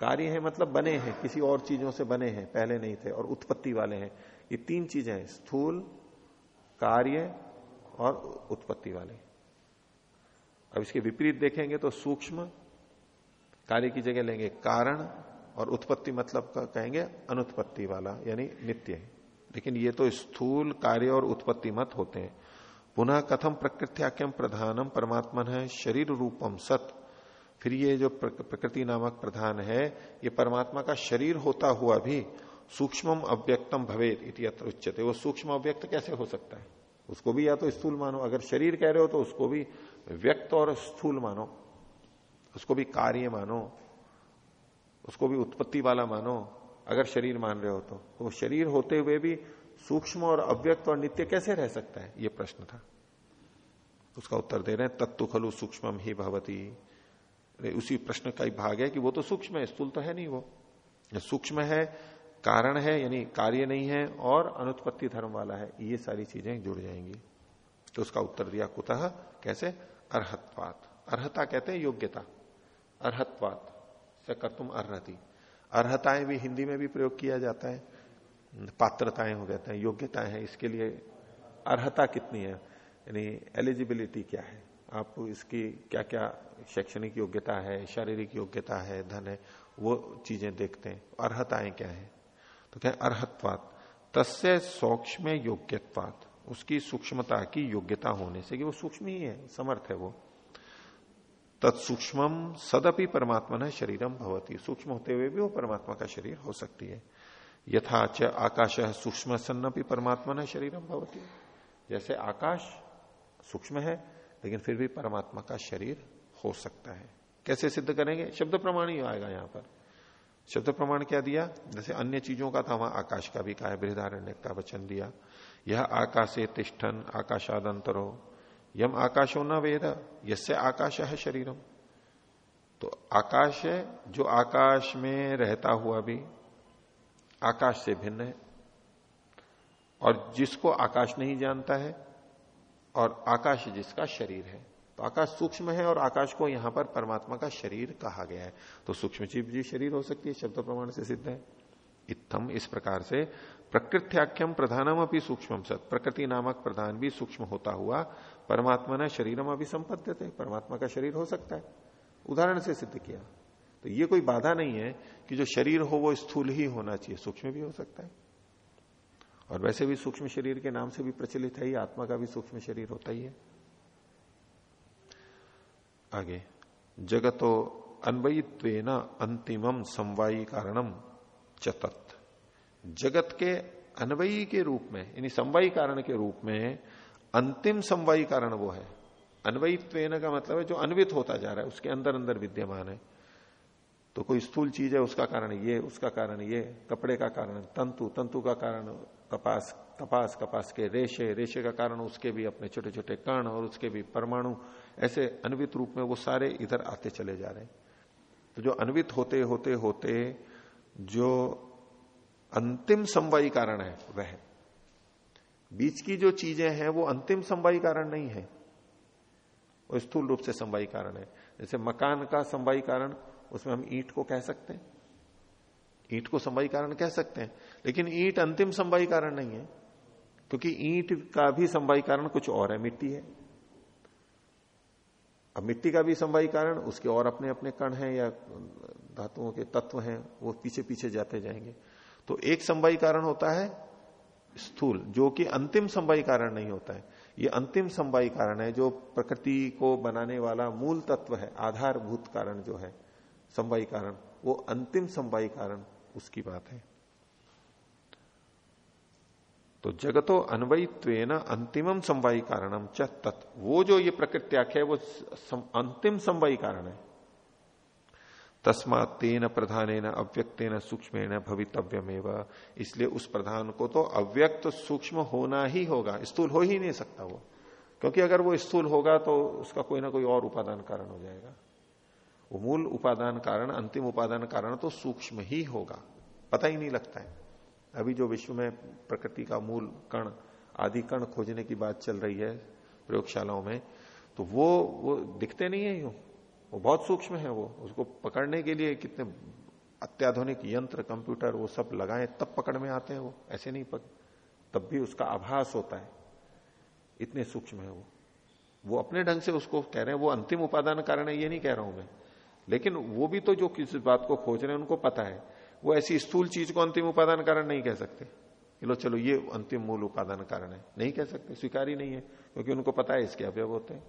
कार्य है मतलब बने हैं, किसी और चीज़ों से बने हैं, पहले नहीं थे, और उत्पत्ति वाले हैं। ये तीन चीज़ें हैं, स्थूल, कार्य और उत्पत्ति वाले। अब इसके विपरीत देखेंगे तो सूक्ष्म, कार्य की जगह लेंगे कारण, और उत्पत्ति मतलब कहेंगे अनुत्पत्ति वाला, यानी नित्य है। लेकिन ये तो स्थूल कार्य और उत्पत्ति मत होते हैं। पुनः कथम प्रकृत्याख्यम प्रधानम परमात्मा है, शरीर रूपम सत। फिर ये जो प्रकृति नामक प्रधान है, ये परमात्मा का शरीर होता हुआ भी सूक्ष्म अव्यक्तम भवेद इति उच्चते वो सूक्ष्म अव्यक्त कैसे हो सकता है? उसको भी या तो स्थूल मानो। अगर शरीर कह रहे हो तो उसको भी व्यक्त और स्थूल मानो। उसको भी कार्य मानो। उसको भी उत्पत्ति वाला मानो। अगर शरीर मान रहे हो तो। वो शरीर होते हुए भी सूक्ष्म और अव्यक्त और नित्य कैसे रह सकता है? ये प्रश्न था। उसका उत्तर दे रहे हैं तत्व खलु सूक्ष्म ही भवती। उसी प्रश्न का ही भाग है कि वो तो सूक्ष्म है, स्थूल तो है नहीं वो। सूक्ष्म है, कारण है, यानी कार्य नहीं है, और अनुत्पत्ति धर्म वाला है। ये सारी चीज़ें जुड़ जाएँगी। तो उसका उत्तर दिया, कुतः? कैसे? अर्हत्वात। अर्हता कहते हैं योग्यता। अर्हत्वात। से कर तुम अर्हति। अर्हताएँ भी हिंदी में भी प्रयोग किया जाता है, पात्रताएँ हो जाते हैं योग्यताएँ हैं, इसके लिए अर्हता कितनी है, यानी एलिजिबिलिटी क्या है, आप इसकी क्या क्या शैक्षणिक योग्यता है, शारीरिक योग्यता है, धन है, वो चीज़ें देखते हैं, अर्हताएँ क्या है तो क्या अर्हत्वात, तस्य सूक्ष्म योग्यत्वात, उसकी सूक्ष्मता की योग्यता होने से, कि वो सूक्ष्म ही है, समर्थ है वो तत्सूक्ष्म सदपि परमात्मा शरीरम भवती। सूक्ष्म होते हुए भी वो परमात्मा का शरीर हो सकती है। यथाच आकाश सूक्ष्म सन्नपि परमात्मा न शरीरम भवती। जैसे आकाश सूक्ष्म है, लेकिन फिर भी परमात्मा का शरीर हो सकता है। कैसे सिद्ध करेंगे? शब्द प्रमाण ही आएगा यहाँ पर। शब्द प्रमाण क्या दिया? जैसे अन्य चीज़ों का था, वहाँ आकाश का भी कहा बृहदारण्य का वचन दिया। यह आकाशे तिष्ठन आकाशादंतरो यम आकाशो न वेद यसे आकाश है शरीरम। तो आकाश है, जो आकाश में रहता हुआ भी आकाश से भिन्न है। और जिसको आकाश नहीं जानता है, और आकाश जिसका शरीर है। तो आकाश सूक्ष्म है और आकाश को यहाँ पर परमात्मा का शरीर कहा गया है। तो सूक्ष्म जीव जी शरीर हो सकती है, शब्द प्रमाण से सिद्ध है। इतम इस प्रकार से प्रकृत्याख्यम प्रधानम अपनी सूक्ष्म सत। प्रकृति नामक प्रधान भी सूक्ष्म होता हुआ परमात्मा ने शरीरम अभी संपद्य थे परमात्मा का शरीर हो सकता है। उदाहरण से सिद्ध किया। तो ये कोई बाधा नहीं है कि जो शरीर हो वो स्थूल ही होना चाहिए, सूक्ष्म भी हो सकता है। और वैसे भी सूक्ष्म शरीर के नाम से भी प्रचलित है ही आत्मा का भी सूक्ष्म शरीर होता ही है। आगे, जगतो अन्वयित्व अंतिमम समवायी कारणम चतत। जगत के अन्वयी के रूप में, यानी समवायी कारण के रूप में अंतिम समवायी कारण वो है। अनवयित्व का मतलब है जो अन्वित होता जा रहा है, उसके अंदर अंदर विद्यमान है। तो कोई स्थूल चीज़ है, उसका कारण ये, उसका कारण ये, कपड़े का कारण, तंतु तंतु का कारण, कपास कपास कपास के रेशे रेशे का कारण, उसके भी अपने छोटे छोटे कण और उसके भी परमाणु, ऐसे अन्वित रूप में वो सारे इधर आते चले जा रहे हैं। तो जो अन्वित होते होते होते, जो अंतिम समवायी कारण है, वह बीच की जो चीज़ें हैं, वो अंतिम समवायी कारण नहीं है। वो स्थूल रूप से समवायी कारण है। जैसे मकान का समवायी कारण, उसमें हम ईंट को कह सकते हैं। ईंट को संवाई कारण कह सकते हैं। लेकिन ईंट अंतिम संवाई कारण नहीं है, क्योंकि ईंट का भी संवाई कारण कुछ और है। मिट्टी है। अब मिट्टी का भी संवाई कारण, उसके और अपने अपने कण हैं या धातुओं के तत्व हैं, वो पीछे पीछे जाते जाएँगे। तो एक संवाई कारण होता है स्थूल जो कि अंतिम संवाई कारण नहीं होता है। ये अंतिम संवाई कारण है जो प्रकृति को बनाने वाला मूल तत्व है आधारभूत कारण जो है संवाई कारण वो अंतिम संवाई कारण उसकी बात है। तो जगतो अन्वयित्व अंतिमम संवाई कारणम च तत्। वो जो ये प्रकृत्याख्या है वो सम, अंतिम संवाई कारण है। तस्मात तेन प्रधान अव्यक्तेन सूक्ष्म भवितव्यमेव। इसलिए उस प्रधान को तो अव्यक्त सूक्ष्म होना ही होगा, स्थूल हो ही नहीं सकता वो। क्योंकि अगर वो स्थूल होगा तो उसका कोई ना कोई और उपादान कारण हो जाएगा। वो मूल उपादान कारण, अंतिम उपादान कारण तो सूक्ष्म ही होगा। पता ही नहीं लगता है। अभी जो विश्व में प्रकृति का मूल कण, आदि कण खोजने की बात चल रही है प्रयोगशालाओं में तो वो वो दिखते नहीं है यूँ। वो बहुत सूक्ष्म है, वो उसको पकड़ने के लिए कितने अत्याधुनिक यंत्र, कंप्यूटर, वो सब लगाए, तब पकड़ में आते हैं वो, ऐसे नहीं पक, तब भी उसका आभास होता है। इतने सूक्ष्म है वो। वो अपने ढंग से उसको कह रहे हैं, वो अंतिम उपादान कारण है, ये नहीं कह रहा हूँ मैं। लेकिन वो भी तो जो किस बात को खोज रहे हैं, उनको पता है। वो ऐसी स्थूल चीज़ को अंतिम उपादान कारण नहीं कह सकते। लो, चलो, ये अंतिम मूल उपादान कारण है। नहीं कह सकते, स्वीकार ही नहीं है, क्योंकि उनको पता है इसके अवयव होते हैं।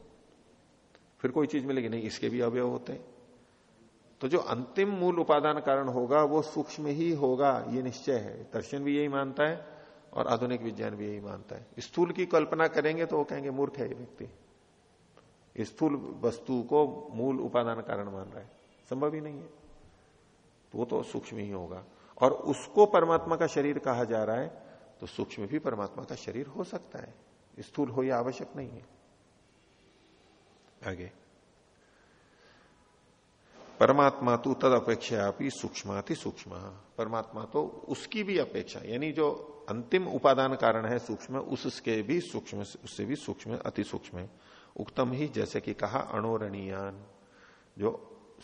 फिर कोई चीज़ मिलेगी? नहीं, इसके भी अवयव होते हैं। तो जो अंतिम मूल उपादान कारण होगा, वो सूक्ष्म ही होगा, ये निश्चय है। दर्शन भी यही मानता है और आधुनिक विज्ञान भी यही मानता है। स्थूल की कल्पना करेंगे तो वो कहेंगे, मूर्ख है ये व्यक्ति। स्थूल वस्तु को मूल उपादान कारण मान रहा है। संभव ही नहीं है। तो वो तो सूक्ष्म ही होगा। और उसको परमात्मा का शरीर कहा जा रहा है तो सूक्ष्म भी परमात्मा का शरीर हो सकता है। स्थूल हो यह आवश्यक नहीं है। आगे। परमात्मा तो तद अपेक्षा भी सूक्ष्माति सूक्ष्म। परमात्मा तो उसकी भी अपेक्षा, यानी जो अंतिम उपादान कारण है सूक्ष्म, उसके भी सूक्ष्म, उससे भी सूक्ष्म, अति सूक्ष्म। उक्तम ही जैसे कि कहा अणोरणीयान, जो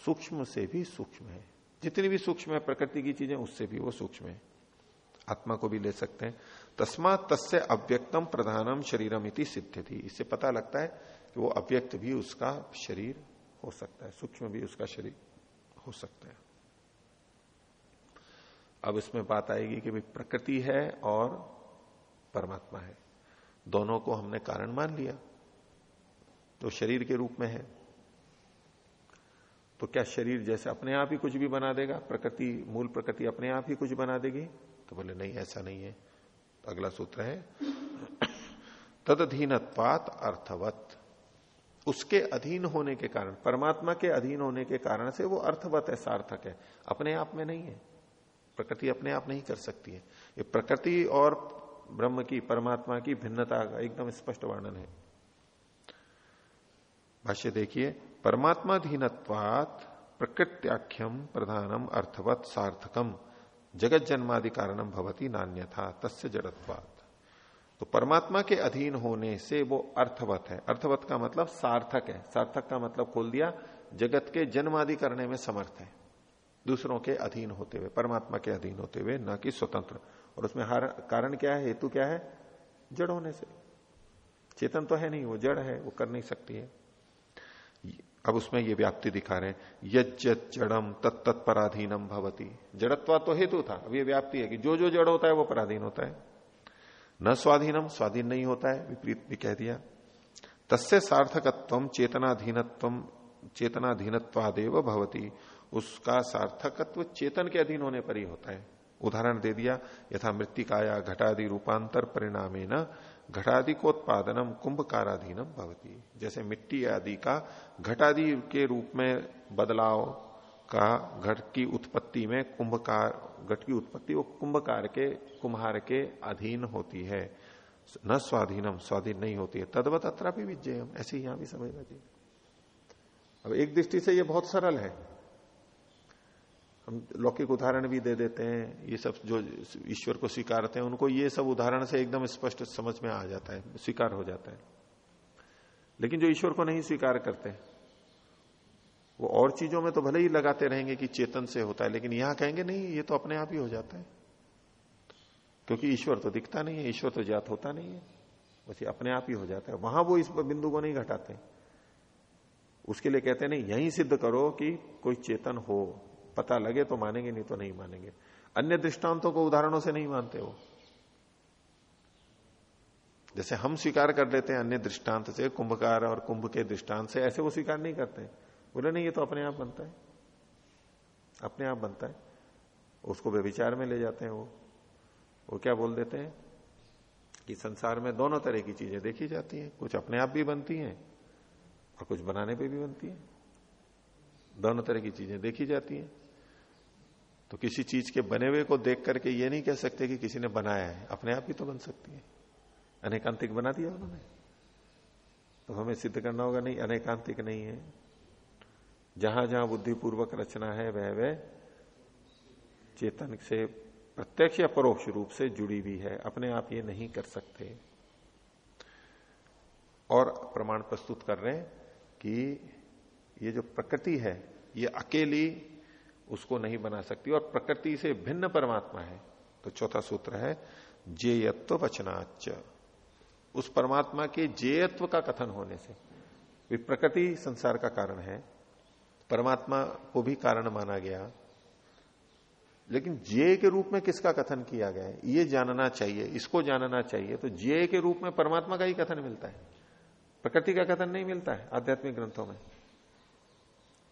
सूक्ष्म से भी सूक्ष्म है। जितनी भी सूक्ष्म है, प्रकृति की चीज़ें, उससे भी वो सूक्ष्म है। आत्मा को भी ले सकते हैं। तस्मा तस्य अव्यक्तम प्रधानम शरीरम इति सिद्ध थी इससे पता लगता है कि वो अव्यक्त भी उसका शरीर हो सकता है, सूक्ष्म भी उसका शरीर हो सकता है। अब इसमें बात आएगी कि भाई प्रकृति है और परमात्मा है। दोनों को हमने कारण मान लिया। तो शरीर के रूप में है। तो क्या शरीर जैसे अपने आप ही कुछ भी बना देगा? प्रकृति, मूल प्रकृति अपने आप ही कुछ बना देगी? तो बोले, नहीं, ऐसा नहीं है। तो अगला सूत्र है, (clears throat) तदधीनत्वात अर्थवत। उसके अधीन होने के कारण, परमात्मा के अधीन होने के कारण से वो अर्थवत है, सार्थक है। अपने आप में नहीं है। प्रकृति अपने आप नहीं कर सकती है। ये प्रकृति और ब्रह्म की, परमात्मा की भिन्नता का एकदम स्पष्ट वर्णन है। भाष्य देखिए, परमात्माधीनत्वात प्रकृत्याख्यम प्रधानम अर्थवत सार्थकम जगत जन्मादि कारणम भवती नान्य था तस्य जड़त्वात। तो परमात्मा के अधीन होने से वो अर्थवत है। अर्थवत का मतलब सार्थक है। सार्थक का मतलब खोल दिया, जगत के जन्मादि करने में समर्थ है। दूसरों के अधीन होते हुए, परमात्मा के अधीन होते हुए, न कि स्वतंत्र। और उसमें हर कारण क्या है? हेतु क्या है? जड़ होने से। चेतन तो है नहीं, वो जड़ है, वो कर नहीं सकती है। अब उसमें ये व्याप्ति दिखा रहे हैं यज्ञ जड़म तत्त पराधीनम भवती। जड़त्वा तो हेतु था, अब ये व्याप्ति है कि जो जो जड़ होता है, वो पराधीन होता है। न स्वाधीनम, स्वाधीन नहीं होता है, विपरीत भी कह दिया। तस्य सार्थकत्व चेतनाधीनत्व, चेतनाधीनत्वादेव भवती। उसका सार्थकत्व चेतन के अधीन होने पर ही होता है। उदाहरण दे दिया, यथा मृतिकाया घटादि रूपांतर परिणामे न घटादिकोत्पादनम कुंभकाराधीनम भवती। जैसे मिट्टी आदि का घटादि के रूप में बदलाव का घट की उत्पत्ति में कुंभकार, घट की उत्पत्ति, वो कुंभकार के, कुम्हार के अधीन होती है। न स्वाधीनम, स्वाधीन नहीं होती है। तदवत अत्र भी विजय ऐसे यहाँ भी समझना चाहिए। अब एक दृष्टि से ये बहुत सरल है। हम लौकिक उदाहरण भी दे देते हैं। ये सब जो ईश्वर को स्वीकारते हैं, उनको ये सब उदाहरण से एकदम स्पष्ट समझ में आ जाता है, स्वीकार हो जाता है। लेकिन जो ईश्वर को नहीं स्वीकार करते वो और चीज़ों में तो भले ही लगाते रहेंगे कि चेतन से होता है, लेकिन यहाँ कहेंगे, नहीं, ये तो अपने आप ही हो जाता है। क्योंकि ईश्वर तो दिखता नहीं है, ईश्वर तो जात होता नहीं है। बस ये अपने आप ही हो जाता है। वहाँ वो इस बिंदु को नहीं घटाते। उसके लिए कहते नहीं, यही सिद्ध करो कि कोई चेतन हो। पता लगे तो मानेंगे, नहीं तो नहीं मानेंगे। अन्य दृष्टांतों को उदाहरणों से नहीं मानते वो। जैसे हम स्वीकार कर लेते हैं अन्य दृष्टांत से, कुंभकार और कुंभ के दृष्टांत से, ऐसे वो स्वीकार नहीं करते बोले, नहीं, ये तो अपने आप बनता है। अपने आप बनता है। उसको वे विचार में ले जाते हैं वो। वो क्या बोल देते हैं? कि संसार में दोनों तरह की चीज़ें देखी जाती हैं। कुछ अपने आप भी बनती हैं और कुछ बनाने पे भी बनती हैं। दोनों तरह की चीज़ें देखी जाती हैं। तो किसी चीज़ के बने हुए को देख करके ये नहीं कह सकते कि किसी ने बनाया है। अपने आप ही तो बन सकती है। अनेकांतिक बना दिया उन्होंने। तो हमें सिद्ध करना होगा, नहीं, अनेकांतिक नहीं है। जहाँ जहाँ बुद्धिपूर्वक रचना है, वह वह चेतन से प्रत्यक्ष या परोक्ष रूप से जुड़ी हुई है। अपने आप ये नहीं कर सकते। और प्रमाण प्रस्तुत कर रहे हैं कि ये जो प्रकृति है, ये अकेली उसको नहीं बना सकती। और प्रकृति से भिन्न परमात्मा है। तो चौथा सूत्र है, जेयत्व वचनाच उस परमात्मा के जेयत्व का कथन होने से। प्रकृति संसार का कारण है। परमात्मा को भी कारण माना गया। लेकिन जे के रूप में किसका कथन किया गया है? ये जानना चाहिए, इसको जानना चाहिए। तो जे के रूप में परमात्मा का ही कथन मिलता है। प्रकृति का कथन नहीं मिलता है आध्यात्मिक ग्रंथों में।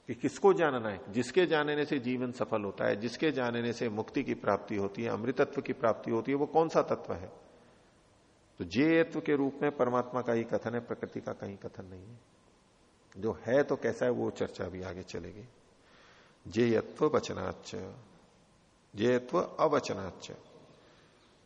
कि किसको जानना है? जिसके जानने से जीवन सफल होता है, जिसके जानने से मुक्ति की प्राप्ति होती है, अमृतत्व की प्राप्ति होती है, वो कौन सा तत्व है? तो जेयत्व के रूप में परमात्मा का ही कथन है, प्रकृति का कहीं कथन नहीं है। जो है तो कैसा है वो चर्चा भी आगे चलेगी। जेयत्व वचनाच जेयत्व अवचनाच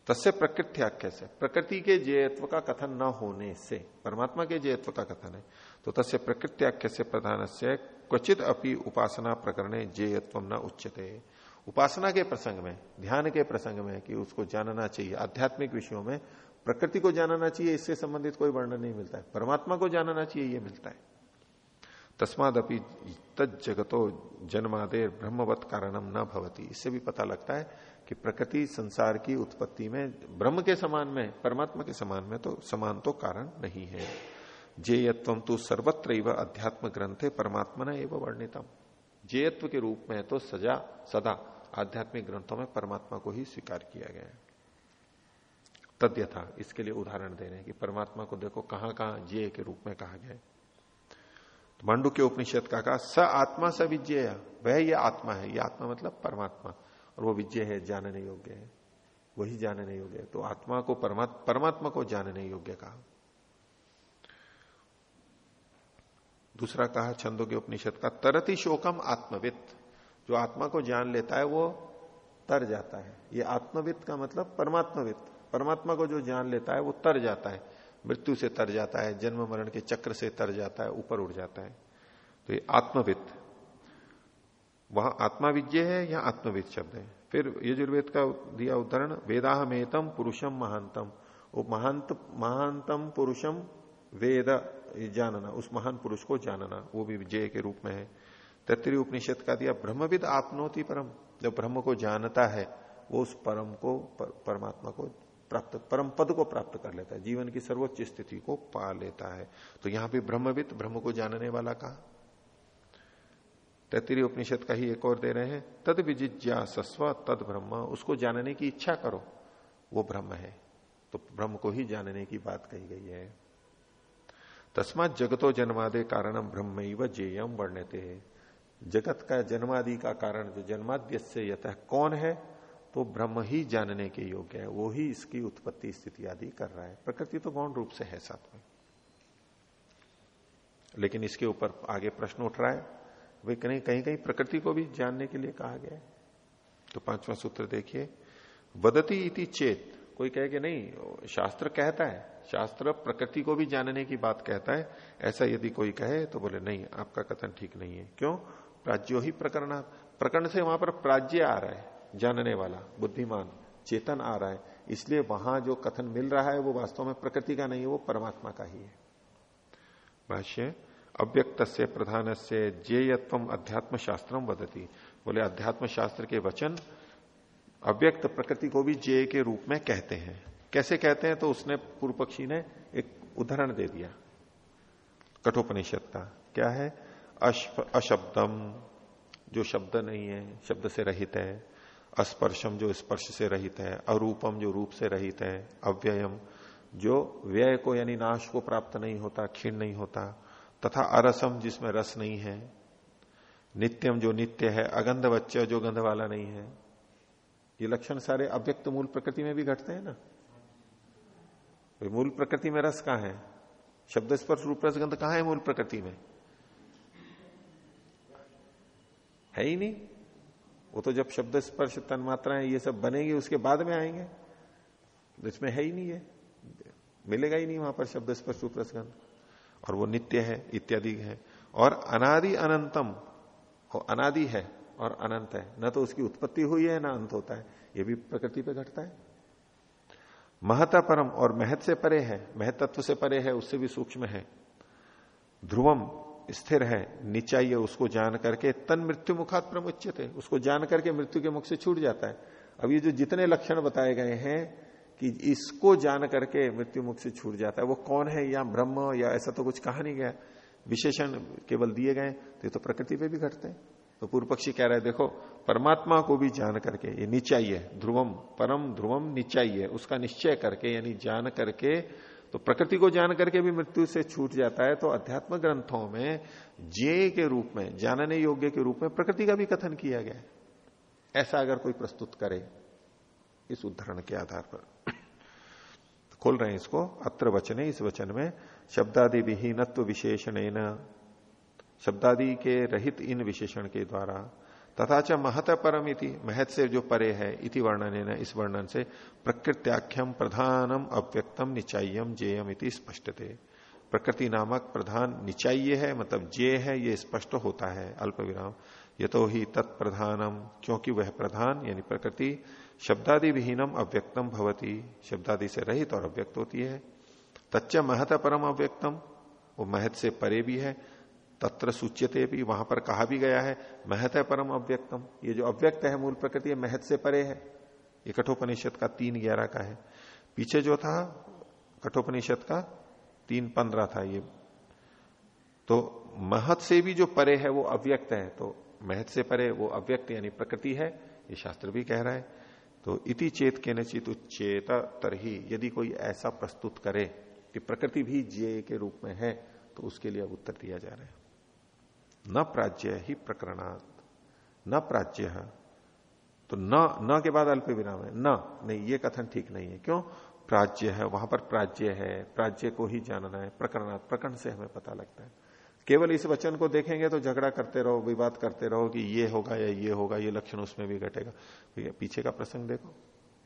तस्य प्रकृत्याख्य से प्रकृति के जेयत्व का कथन न होने से, परमात्मा के जेयत्व का कथन है तो तस्य प्रकृत्याख्य से प्रधान से क्वचित अपनी उपासना प्रकरण जेयत्व न उच्चते उपासना के प्रसंग में, ध्यान के प्रसंग में कि उसको जानना चाहिए। आध्यात्मिक विषयों में, प्रकृति को जानना चाहिए, इससे संबंधित कोई वर्णन नहीं मिलता है। परमात्मा को जानना चाहिए, ये मिलता है। तस्मादपि तजगतो जन्मादेर ब्रह्मवत कारणम न भवती। इससे भी पता लगता है कि प्रकृति संसार की उत्पत्ति में ब्रह्म के समान में, परमात्मा के समान में तो समान तो कारण नहीं है। जेयत्व तो सर्वत्र अध्यात्म ग्रंथे परमात्मा न एवं वर्णितम। जेयत्व के रूप में तो सजा, सदा आध्यात्मिक ग्रंथों में परमात्मा को ही स्वीकार किया गया है। तद्यथा, इसके लिए उदाहरण दे रहे हैं कि परमात्मा को देखो कहाँ कहाँ जे के रूप में कहा गया है। मांडू के उपनिषद का कहा, स आत्मा स विजय वह ये आत्मा है। ये आत्मा मतलब परमात्मा, और वो विजय है, जानने योग्य है। वही जानने योग्य है। तो आत्मा को परमात्मा परमात्मा को जानने योग्य कहा। दूसरा कहा, छंदों के उपनिषद का, तरति शोकम आत्मवित्त जो आत्मा को जान लेता है, वो तर जाता है। ये आत्मवित्त का मतलब परमात्मवित्त परमात्मा को जो जान लेता है, वो तर जाता है। मृत्यु से तर जाता है जन्म मरण के चक्र से तर जाता है ऊपर उड़ जाता है। तो ये आत्मवित्त वहाँ आत्मा विज्ञ है या आत्मविद शब्द है? फिर यजुर्वेद का दिया उदाहरण वेदाहमेतम पुरुषम महानतम वो महांत महानतम पुरुषम वेद जानना उस महान पुरुष को जानना वो भी विजय के रूप में है। तत्री उपनिषद का दिया ब्रह्मविद आपनोति परम। जब ब्रह्म को जानता है वो उस परम को पर, परमात्मा को प्राप्त, परम पद को प्राप्त कर लेता है, जीवन की सर्वोच्च स्थिति को पा लेता है। तो यहाँ भी ब्रह्मविद, ब्रह्म को जानने वाला कहा? तैतरी उपनिषद का ही एक और दे रहे हैं, तद विजिज्ञा सस्व तद ब्रह्म, उसको जानने की इच्छा करो, वो ब्रह्म है। तो ब्रह्म को ही जानने की बात कही गई है। तस्मात जगतो जन्मादे कारणम ब्रह्म जेयम वर्णते। जगत का जन्मादि का कारण, जो जन्माद्य से यथ कौन है? तो ब्रह्म ही जानने के योग्य है, वो ही इसकी उत्पत्ति स्थिति आदि कर रहा है। प्रकृति तो गौण रूप से है साथ में लेकिन इसके ऊपर आगे प्रश्न उठ रहा है, वे कहीं कहीं कहीं प्रकृति को भी जानने के लिए कहा गया है। तो पांचवा सूत्र देखिए, वदती इति चेत। कोई कहे कि नहीं, शास्त्र कहता है, शास्त्र प्रकृति को भी जानने की बात कहता है। ऐसा यदि कोई कहे तो बोले, नहीं, आपका कथन ठीक नहीं है। क्यों? प्राज्यो ही प्रकरण प्रकरण से वहाँ पर प्राज्य आ रहा है। जानने वाला, बुद्धिमान, चेतन आ रहा है, इसलिए वहाँ जो कथन मिल रहा है वो वास्तव में प्रकृति का नहीं है, वो परमात्मा का ही है। भाष्य अव्यक्त से प्रधान से जेयत्व अध्यात्म शास्त्रम वदती। बोले अध्यात्म शास्त्र के वचन अव्यक्त प्रकृति को भी जे के रूप में कहते हैं। कैसे कहते हैं? तो उसने पूर्व पक्षी ने एक उदाहरण दे दिया। कठोपनिषद का क्या है? अशब्दम, जो शब्द नहीं है, शब्द से रहित है अस्पर्शम जो स्पर्श से रहित है, अरूपम जो रूप से रहित है, अव्ययम, जो व्यय को यानी नाश को प्राप्त नहीं होता, क्षीण नहीं होता, तथा अरसम जिसमें रस नहीं है, नित्यम जो नित्य है अगंध बच्चा जो गंध वाला नहीं है, ये लक्षण सारे अव्यक्त मूल प्रकृति में भी घटते हैं ना? मूल प्रकृति में रस कहाँ है? शब्द स्पर्श रूप रसगंध कहाँ है मूल प्रकृति में? है ही नहीं। वो तो जब शब्द स्पर्श तन मात्राएँ ये सब बनेगी, उसके बाद में आएँगे। तो इसमें है ही नहीं है। मिलेगा ही नहीं वहाँ पर शब्द स्पर्श रूपरसगंध और वो नित्य है, इत्यादि है। और अनादि अनंतम वो अनादि है और अनंत है। न तो उसकी उत्पत्ति हुई है, ना अंत होता है। ये भी प्रकृति पे घटता है। महता परम और महत से परे है महत तत्व से परे है, उससे भी सूक्ष्म है। ध्रुवम स्थिर है निचाइए उसको जान करके तन मृत्यु मुखात प्रमुचित है। उसको जान करके मृत्यु के मुख से छूट जाता है। अब ये जो जितने लक्षण बताए गए हैं कि इसको जान करके मृत्यु मुख से छूट जाता है, वो कौन है? या ब्रह्म, या ऐसा तो कुछ कहा नहीं गया। विशेषण केवल दिए गए तो ये तो प्रकृति पे भी घटते हैं। तो पूर्व पक्षी कह रहे देखो, परमात्मा को भी जान करके, ये निचाइए ध्रुवम, परम ध्रुवम निचाइए उसका निश्चय करके, यानी जान करके तो प्रकृति को जान करके भी मृत्यु से छूट जाता है तो अध्यात्म ग्रंथों में जे के रूप में, जानने योग्य के रूप में प्रकृति का भी कथन किया गया ऐसा अगर कोई प्रस्तुत करे, इस उदाहरण के आधार पर। खोल रहे हैं इसको, अत्र वचने, इस वचन में, शब्दादि विहीनत्व विशेषण शब्दादि के रहित इन विशेषण के द्वारा तथा च महत परम इति, महत से जो परे है, इति वर्णन इस वर्णन से प्रकृत्याख्यम प्रधानम अव्यक्तम निचाइयम जेयम इति स्पष्टते। प्रकृति नामक प्रधान निचाइय है मतलब जे है, ये स्पष्ट होता है अल्प विराम ये तो ही तत्प्रधानम क्योंकि वह प्रधान, यानी प्रकृति, शब्दादि विहीनम अव्यक्तम भवती, शब्दादि से रहित और अव्यक्त होती है। तच्च महत परम अव्यक्तम, वो महत से परे भी है तत्र सूच्यते भी, वहाँ पर कहा भी गया है, महत है परम अव्यक्तम। ये जो अव्यक्त है मूल प्रकृति महत से परे है। ये कठोपनिषद का तीन ग्यारह का है। पीछे जो था, कठोपनिषद का तीन पंद्रह था ये। तो महत से भी जो परे है, वो अव्यक्त है। तो महत से परे, वो अव्यक्त यानी प्रकृति है, ये शास्त्र भी कह रहा है। तो इति चेत के नचित उच्चेत तरही, यदि कोई ऐसा प्रस्तुत करे कि प्रकृति भी जे के रूप में है तो उसके लिए अब उत्तर दिया जा रहा है। न प्राज्य ही प्रकरणात्। न प्राज्य तो न न के बाद अल्प विराम है। न, नहीं, ये कथन ठीक नहीं है। क्यों? प्राज्य है, वहाँ पर प्राज्य है। प्राज्य को ही जानना है। प्रकरणात्, प्रकरण से हमें पता लगता है। केवल इस वचन को देखेंगे तो झगड़ा करते रहो, विवाद करते रहो कि ये होगा या ये होगा, ये लक्षण उसमें भी घटेगा। पीछे का प्रसंग देखो।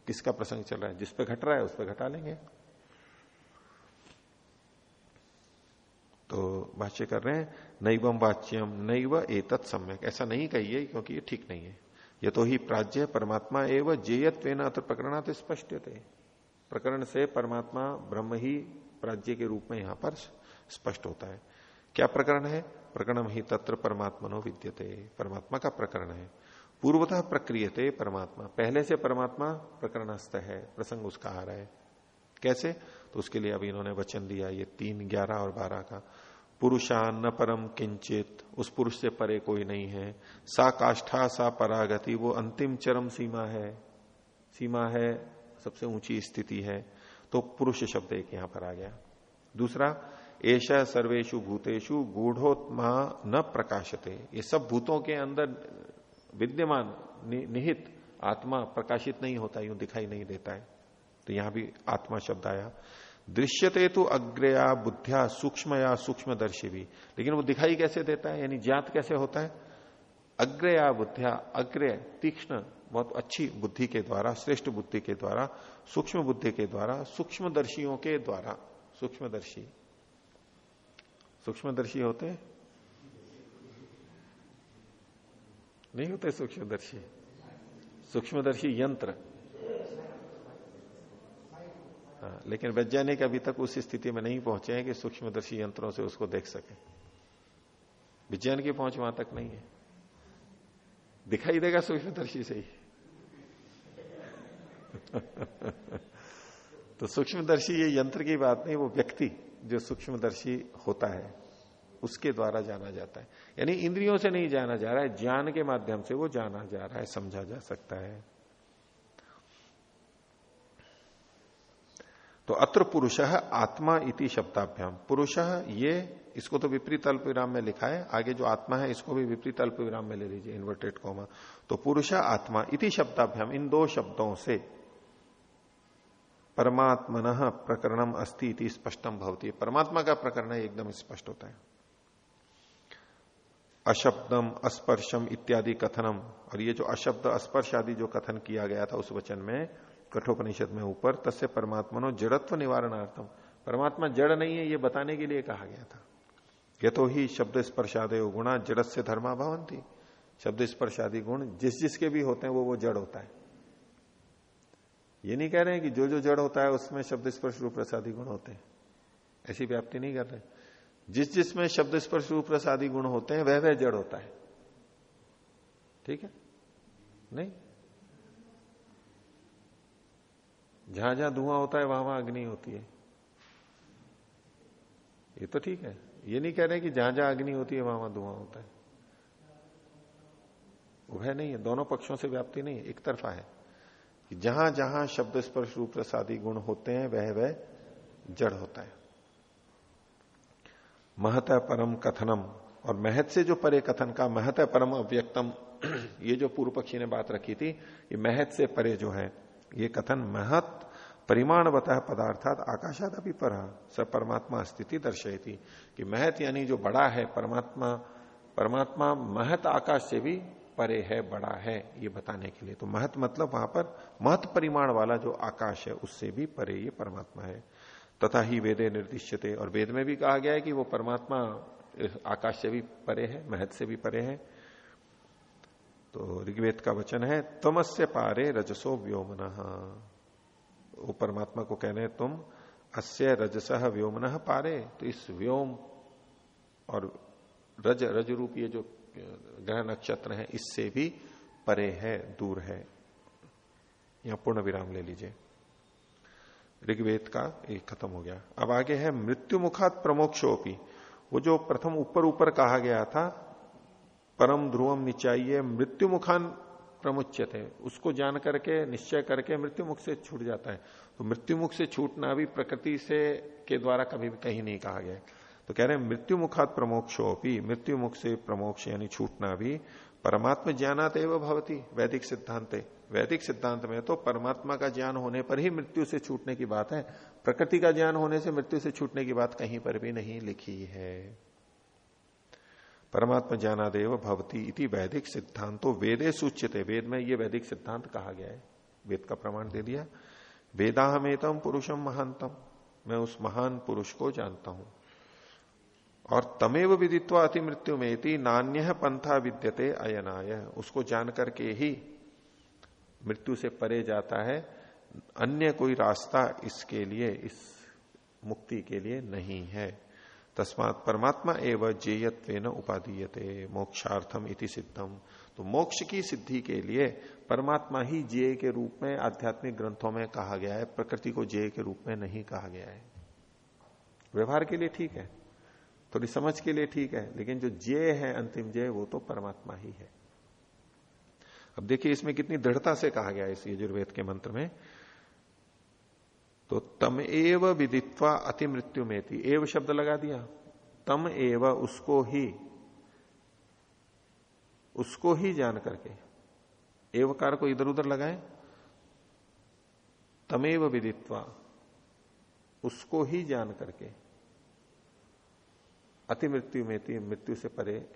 किसका प्रसंग चल रहा है? जिस पे घट रहा है, उस पर घटा लेंगे। तो भाष्य कर रहे हैं नैवम वाच्यम नैव एतत् सम्यक। ऐसा नहीं कहिए, क्योंकि ये ठीक नहीं है। ये तो ही प्राज्य परमात्मा एवं जेयत्व अत्र प्रकरणात स्पष्ट थे प्रकरण से परमात्मा ब्रह्म ही प्राज्य के रूप में यहाँ पर स्पष्ट होता है। क्या प्रकरण है? प्रकरण ही तत्र परमात्मनो विद्यते। परमात्मा का प्रकरण है। पूर्वतः प्रक्रियते परमात्मा। पहले से परमात्मा प्रकरणस्थ है। प्रसंग उसका आ रहा है। कैसे? तो उसके लिए अभी इन्होंने वचन दिया ये तीन ग्यारह और बारह का। पुरुषान न परम किंचित उस पुरुष से परे कोई नहीं है। सा काष्ठा सा परागति वो अंतिम चरम सीमा है। सीमा है सबसे ऊँची स्थिति है। तो पुरुष शब्द एक यहाँ पर आ गया। दूसरा ऐसा सर्वेशु भूतेषु गूढ़ोत्मा न प्रकाशते। ये सब भूतों के अंदर विद्यमान नि, निहित आत्मा प्रकाशित नहीं होता यूँ दिखाई नहीं देता है। तो यहाँ भी आत्मा शब्द आया। दृश्यते तो अग्रया बुद्धिया सूक्ष्म या सूक्ष्म दर्शी भी लेकिन वो दिखाई कैसे देता है? यानी ज्ञात कैसे होता है? अग्रया बुद्धिया अग्र तीक्ष्ण, बहुत अच्छी बुद्धि के द्वारा, श्रेष्ठ बुद्धि के द्वारा, सूक्ष्म बुद्धि के द्वारा, सूक्ष्मदर्शियों के द्वारा। सूक्ष्मदर्शी। सूक्ष्मदर्शी होते? नहीं होते सूक्ष्मदर्शी। सूक्ष्मदर्शी यंत्र। लेकिन वैज्ञानिक अभी तक उस स्थिति में नहीं पहुँचे हैं कि सूक्ष्मदर्शी यंत्रों से उसको देख सके। विज्ञान की पहुँच वहाँ तक नहीं है। दिखाई देगा सूक्ष्मदर्शी से ही। (laughs) तो सूक्ष्मदर्शी ये यंत्र की बात नहीं, वो व्यक्ति जो सूक्ष्मदर्शी होता है, उसके द्वारा जाना जाता है। यानी इंद्रियों से नहीं जाना जा रहा है, ज्ञान के माध्यम से वो जाना जा रहा है, समझा जा सकता है। तो अत्र पुरुष आत्मा इति शब्दाभ्याम। पुरुष ये, इसको तो विपरीत अल्प विराम में लिखा है, आगे जो आत्मा है, इसको भी विपरीत अल्प विराम में ले लीजिए इन्वर्टेड कोमा तो पुरुष आत्मा इति शब्दाभ्याम, इन दो शब्दों से। परमात्मन प्रकरणम अस्ति इति स्पष्टम भवती। है परमात्मा का प्रकरण एकदम स्पष्ट होता है। अशब्दम, अस्पर्शम इत्यादि कथनम। और ये जो अशब्द, अस्पर्श आदि जो कथन किया गया था उस वचन में कठोपनिषद में ऊपर, तस्य परमात्मा जड़त्व निवारणार्थम। परमात्मा जड़ नहीं है, ये बताने के लिए कहा गया था। ये तो ही शब्द स्पर्शादय गुणा जड़ से धर्मा भवंती शब्द स्पर्शादि गुण जिस जिसके भी होते हैं, वो वो जड़ होता है। ये नहीं कह रहे हैं कि जो जो जड़ होता है, उसमें शब्द स्पर्श रूप प्रसादी गुण होते हैं। ऐसी व्याप्ति नहीं कर रहे जिस जिसमें शब्द स्पर्श रूप प्रसादी गुण होते हैं, वह वह जड़ होता है। ठीक है? नहीं? जहाँ जहाँ धुआँ होता है वहाँ वहाँ अग्नि होती है। ये तो ठीक है। ये नहीं कह रहे कि जहाँ जहाँ अग्नि होती है वहाँ वहाँ धुआँ होता है। वह नहीं है। दोनों पक्षों से व्याप्ति नहीं है। एक तरफा है कि जहाँ जहाँ शब्द स्पर्श रूप प्रसादी गुण होते हैं, वह वह जड़ होता है। महत परम कथनम। और महत से जो परे कथन का, महत परम अव्यक्तम। (clears throat) ये जो पूर्व पक्षी ने बात रखी थी, ये महत से परे जो है ये कथन महत परिमाण बता पदार्थात आकाशात अभी पर, स परमात्मा स्थिति दर्शयती कि महत यानी जो बड़ा है, परमात्मा परमात्मा महत आकाश से भी परे है, बड़ा है, ये बताने के लिए। तो महत मतलब वहाँ पर महत परिमाण वाला जो आकाश है, उससे भी परे ये परमात्मा है। तथा ही वेदे निर्दिश्यते। और वेद में भी कहा गया है कि वो परमात्मा आकाश से भी परे है, महत से भी परे है। तो ऋग्वेद का वचन है तमस्य पारे रजसो व्योमन। वो परमात्मा को कहने, तुम अस्य रजस व्योमन पारे। तो इस व्योम और रज रज रूप ये जो ग्रह नक्षत्र है, इससे भी परे है, दूर है। यहाँ पूर्ण विराम ले लीजिए। ऋग्वेद का एक खत्म हो गया। अब आगे है मृत्यु मुखात प्रमोक्षोपी वो जो प्रथम ऊपर ऊपर कहा गया था परम ध्रुवम निचाइये मृत्यु मुखान प्रमुचित है उसको जान करके, निश्चय करके मृत्यु मुख से छूट जाता है। तो मृत्यु मुख से छूटना भी प्रकृति से, के द्वारा कभी भी कहीं नहीं कहा गया। तो कह रहे हैं मृत्यु मुखात प्रमोक्षोपी मृत्यु मुख से प्रमोक्ष यानी छूटना भी परमात्म ज्ञानात एवं भवती, वैदिक सिद्धांत। वैदिक सिद्धांत में तो परमात्मा का ज्ञान होने पर ही मृत्यु से छूटने की बात है। प्रकृति का ज्ञान होने से मृत्यु से छूटने की बात कहीं पर भी नहीं लिखी है। परमात्मा ज्ञानादेव भवती इति वैदिक सिद्धांतो वेदे सूचित वेद में ये वैदिक सिद्धांत कहा गया है। वेद का प्रमाण दे दिया। वेदाहमेतम पुरुषम महानतम मैं उस महान पुरुष को जानता हूँ। और तमेव विदित्वा अति मृत्यु में नान्य पंथा विद्यते अयनाय। उसको जान करके ही मृत्यु से परे जाता है। अन्य कोई रास्ता इसके लिए, इस मुक्ति के लिए नहीं है। तस्मात परमात्मा एवं जेयत्व न उपाधीयते मोक्षार्थम इति सिद्धम। तो मोक्ष की सिद्धि के लिए परमात्मा ही जेय के रूप में, आध्यात्मिक ग्रंथों में कहा गया है, प्रकृति को जेय के रूप में नहीं कहा गया है। व्यवहार के लिए ठीक है, थोड़ी समझ के लिए ठीक है, लेकिन जो जय है, अंतिम जय, वो तो परमात्मा ही है। अब देखिए इसमें कितनी दृढ़ता से कहा गया है इस यजुर्वेद के मंत्र में तो तम एव विदित्वा अति मृत्यु में थी एव शब्द लगा दिया। तम एव, उसको ही। उसको ही जान करके। एवकार को इधर उधर लगाए। तमेव विदित्वा। उसको ही जान करके। अति मृत्यु में थी मृत्यु से परे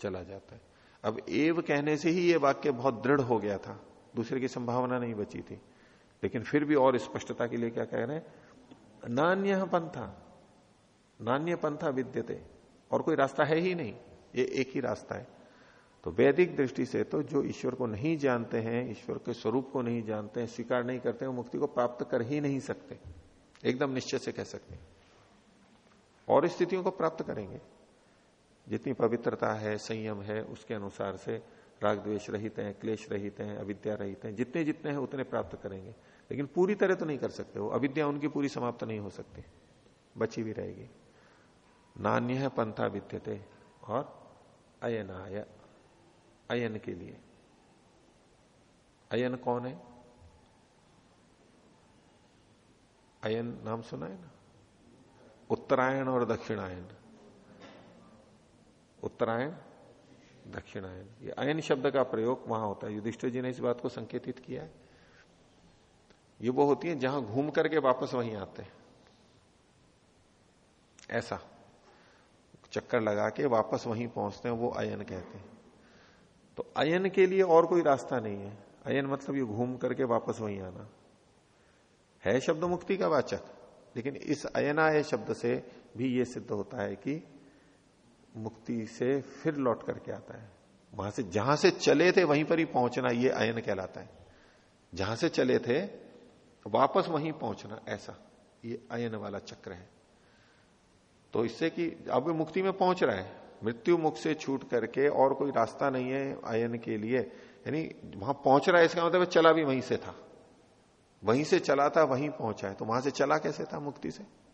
चला जाता है। अब एव कहने से ही यह वाक्य बहुत दृढ़ हो गया था। दूसरे की संभावना नहीं बची थी। लेकिन फिर भी और स्पष्टता के लिए क्या कह रहे हैं? नान्य पंथा। नान्य पंथा विद्यते। और कोई रास्ता है ही नहीं। ये एक ही रास्ता है। तो वैदिक दृष्टि से तो जो ईश्वर को नहीं जानते हैं, ईश्वर के स्वरूप को नहीं जानते हैं, स्वीकार नहीं करते हैं मुक्ति को प्राप्त कर ही नहीं सकते। एकदम निश्चय से कह सकते और स्थितियों को प्राप्त करेंगे। जितनी पवित्रता है, संयम है, उसके अनुसार से राग द्वेष रहित हैं, क्लेश रहित हैं, अविद्या रहित हैं, जितने जितने हैं उतने प्राप्त करेंगे। लेकिन पूरी तरह तो नहीं कर सकते, वो अविद्या उनकी पूरी समाप्त नहीं हो सकती, बची भी रहेगी। नान्य है पंथा विद्यते और अयनाय, अयन के लिए। अयन कौन है? अयन नाम सुना है ना? उत्तरायण और दक्षिणायन। उत्तरायण? दक्षिणायन ये अयन शब्द का प्रयोग वहाँ होता है। युधिष्ठिर जी ने इस बात को संकेतित किया है। ये वो होती है जहाँ घूम करके वापस वहीं आते हैं। ऐसा। चक्कर लगा के वापस वहीं पहुँचते हैं, वो अयन कहते हैं। तो अयन के लिए और कोई रास्ता नहीं है। अयन मतलब ये घूम करके वापस वहीं आना। है शब्द मुक्ति का वाचक, लेकिन इस अयनाय शब्द से भी ये सिद्ध होता है कि मुक्ति से फिर लौट करके आता है। वहाँ से जहाँ से चले थे वहीं पर ही पहुँचना ये अयन कहलाता है। जहाँ से चले थे, वापस वहीं पहुँचना, ऐसा, ये अयन वाला चक्र है। तो इससे कि अब मुक्ति में पहुँच रहा है। मृत्यु मुख से छूट करके और कोई रास्ता नहीं है अयन के लिए। यानी वहाँ पहुँच रहा है, इसका मतलब चला भी वहीं से था। वहीं से चला था, वहीं पहुँचा है। तो वहाँ से चला कैसे था मुक्ति से?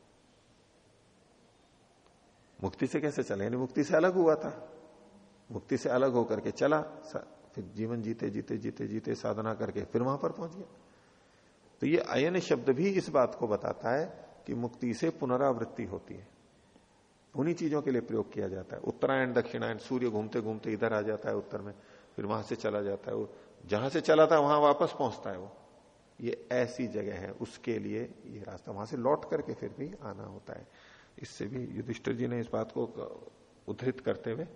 मुक्ति से कैसे चले? यानी मुक्ति से अलग हुआ था। मुक्ति से अलग होकर के चला फिर जीवन जीते जीते जीते जीते, साधना करके फिर वहाँ पर पहुँच गया। तो ये अयन शब्द भी इस बात को बताता है कि मुक्ति से पुनरावृत्ति होती है। उन्हीं चीज़ों के लिए प्रयोग किया जाता है। उत्तरायण, दक्षिणायन, सूर्य घूमते घूमते इधर आ जाता है उत्तर में, फिर वहाँ से चला जाता है। वो जहाँ से चला था, वहाँ वापस पहुँचता है वो। ये ऐसी जगह है, उसके लिए ये रास्ता। वहाँ से लौट करके फिर भी आना होता है। इससे भी युधिष्ठिर जी ने इस बात को उद्धृत करते हुए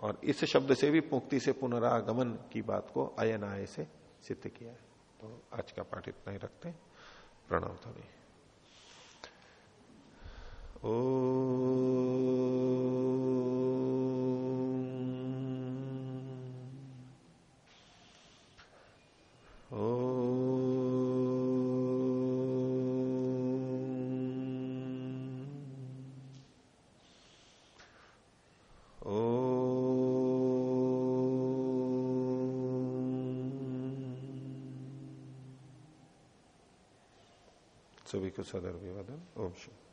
और इस शब्द से भी मुक्ति से पुनरागमन की बात को अयन आय से सिद्ध किया है। तो आज का पाठ इतना ही रखते हैं। प्रणव ओ सभी को सदर अभिवादन ओम शुभ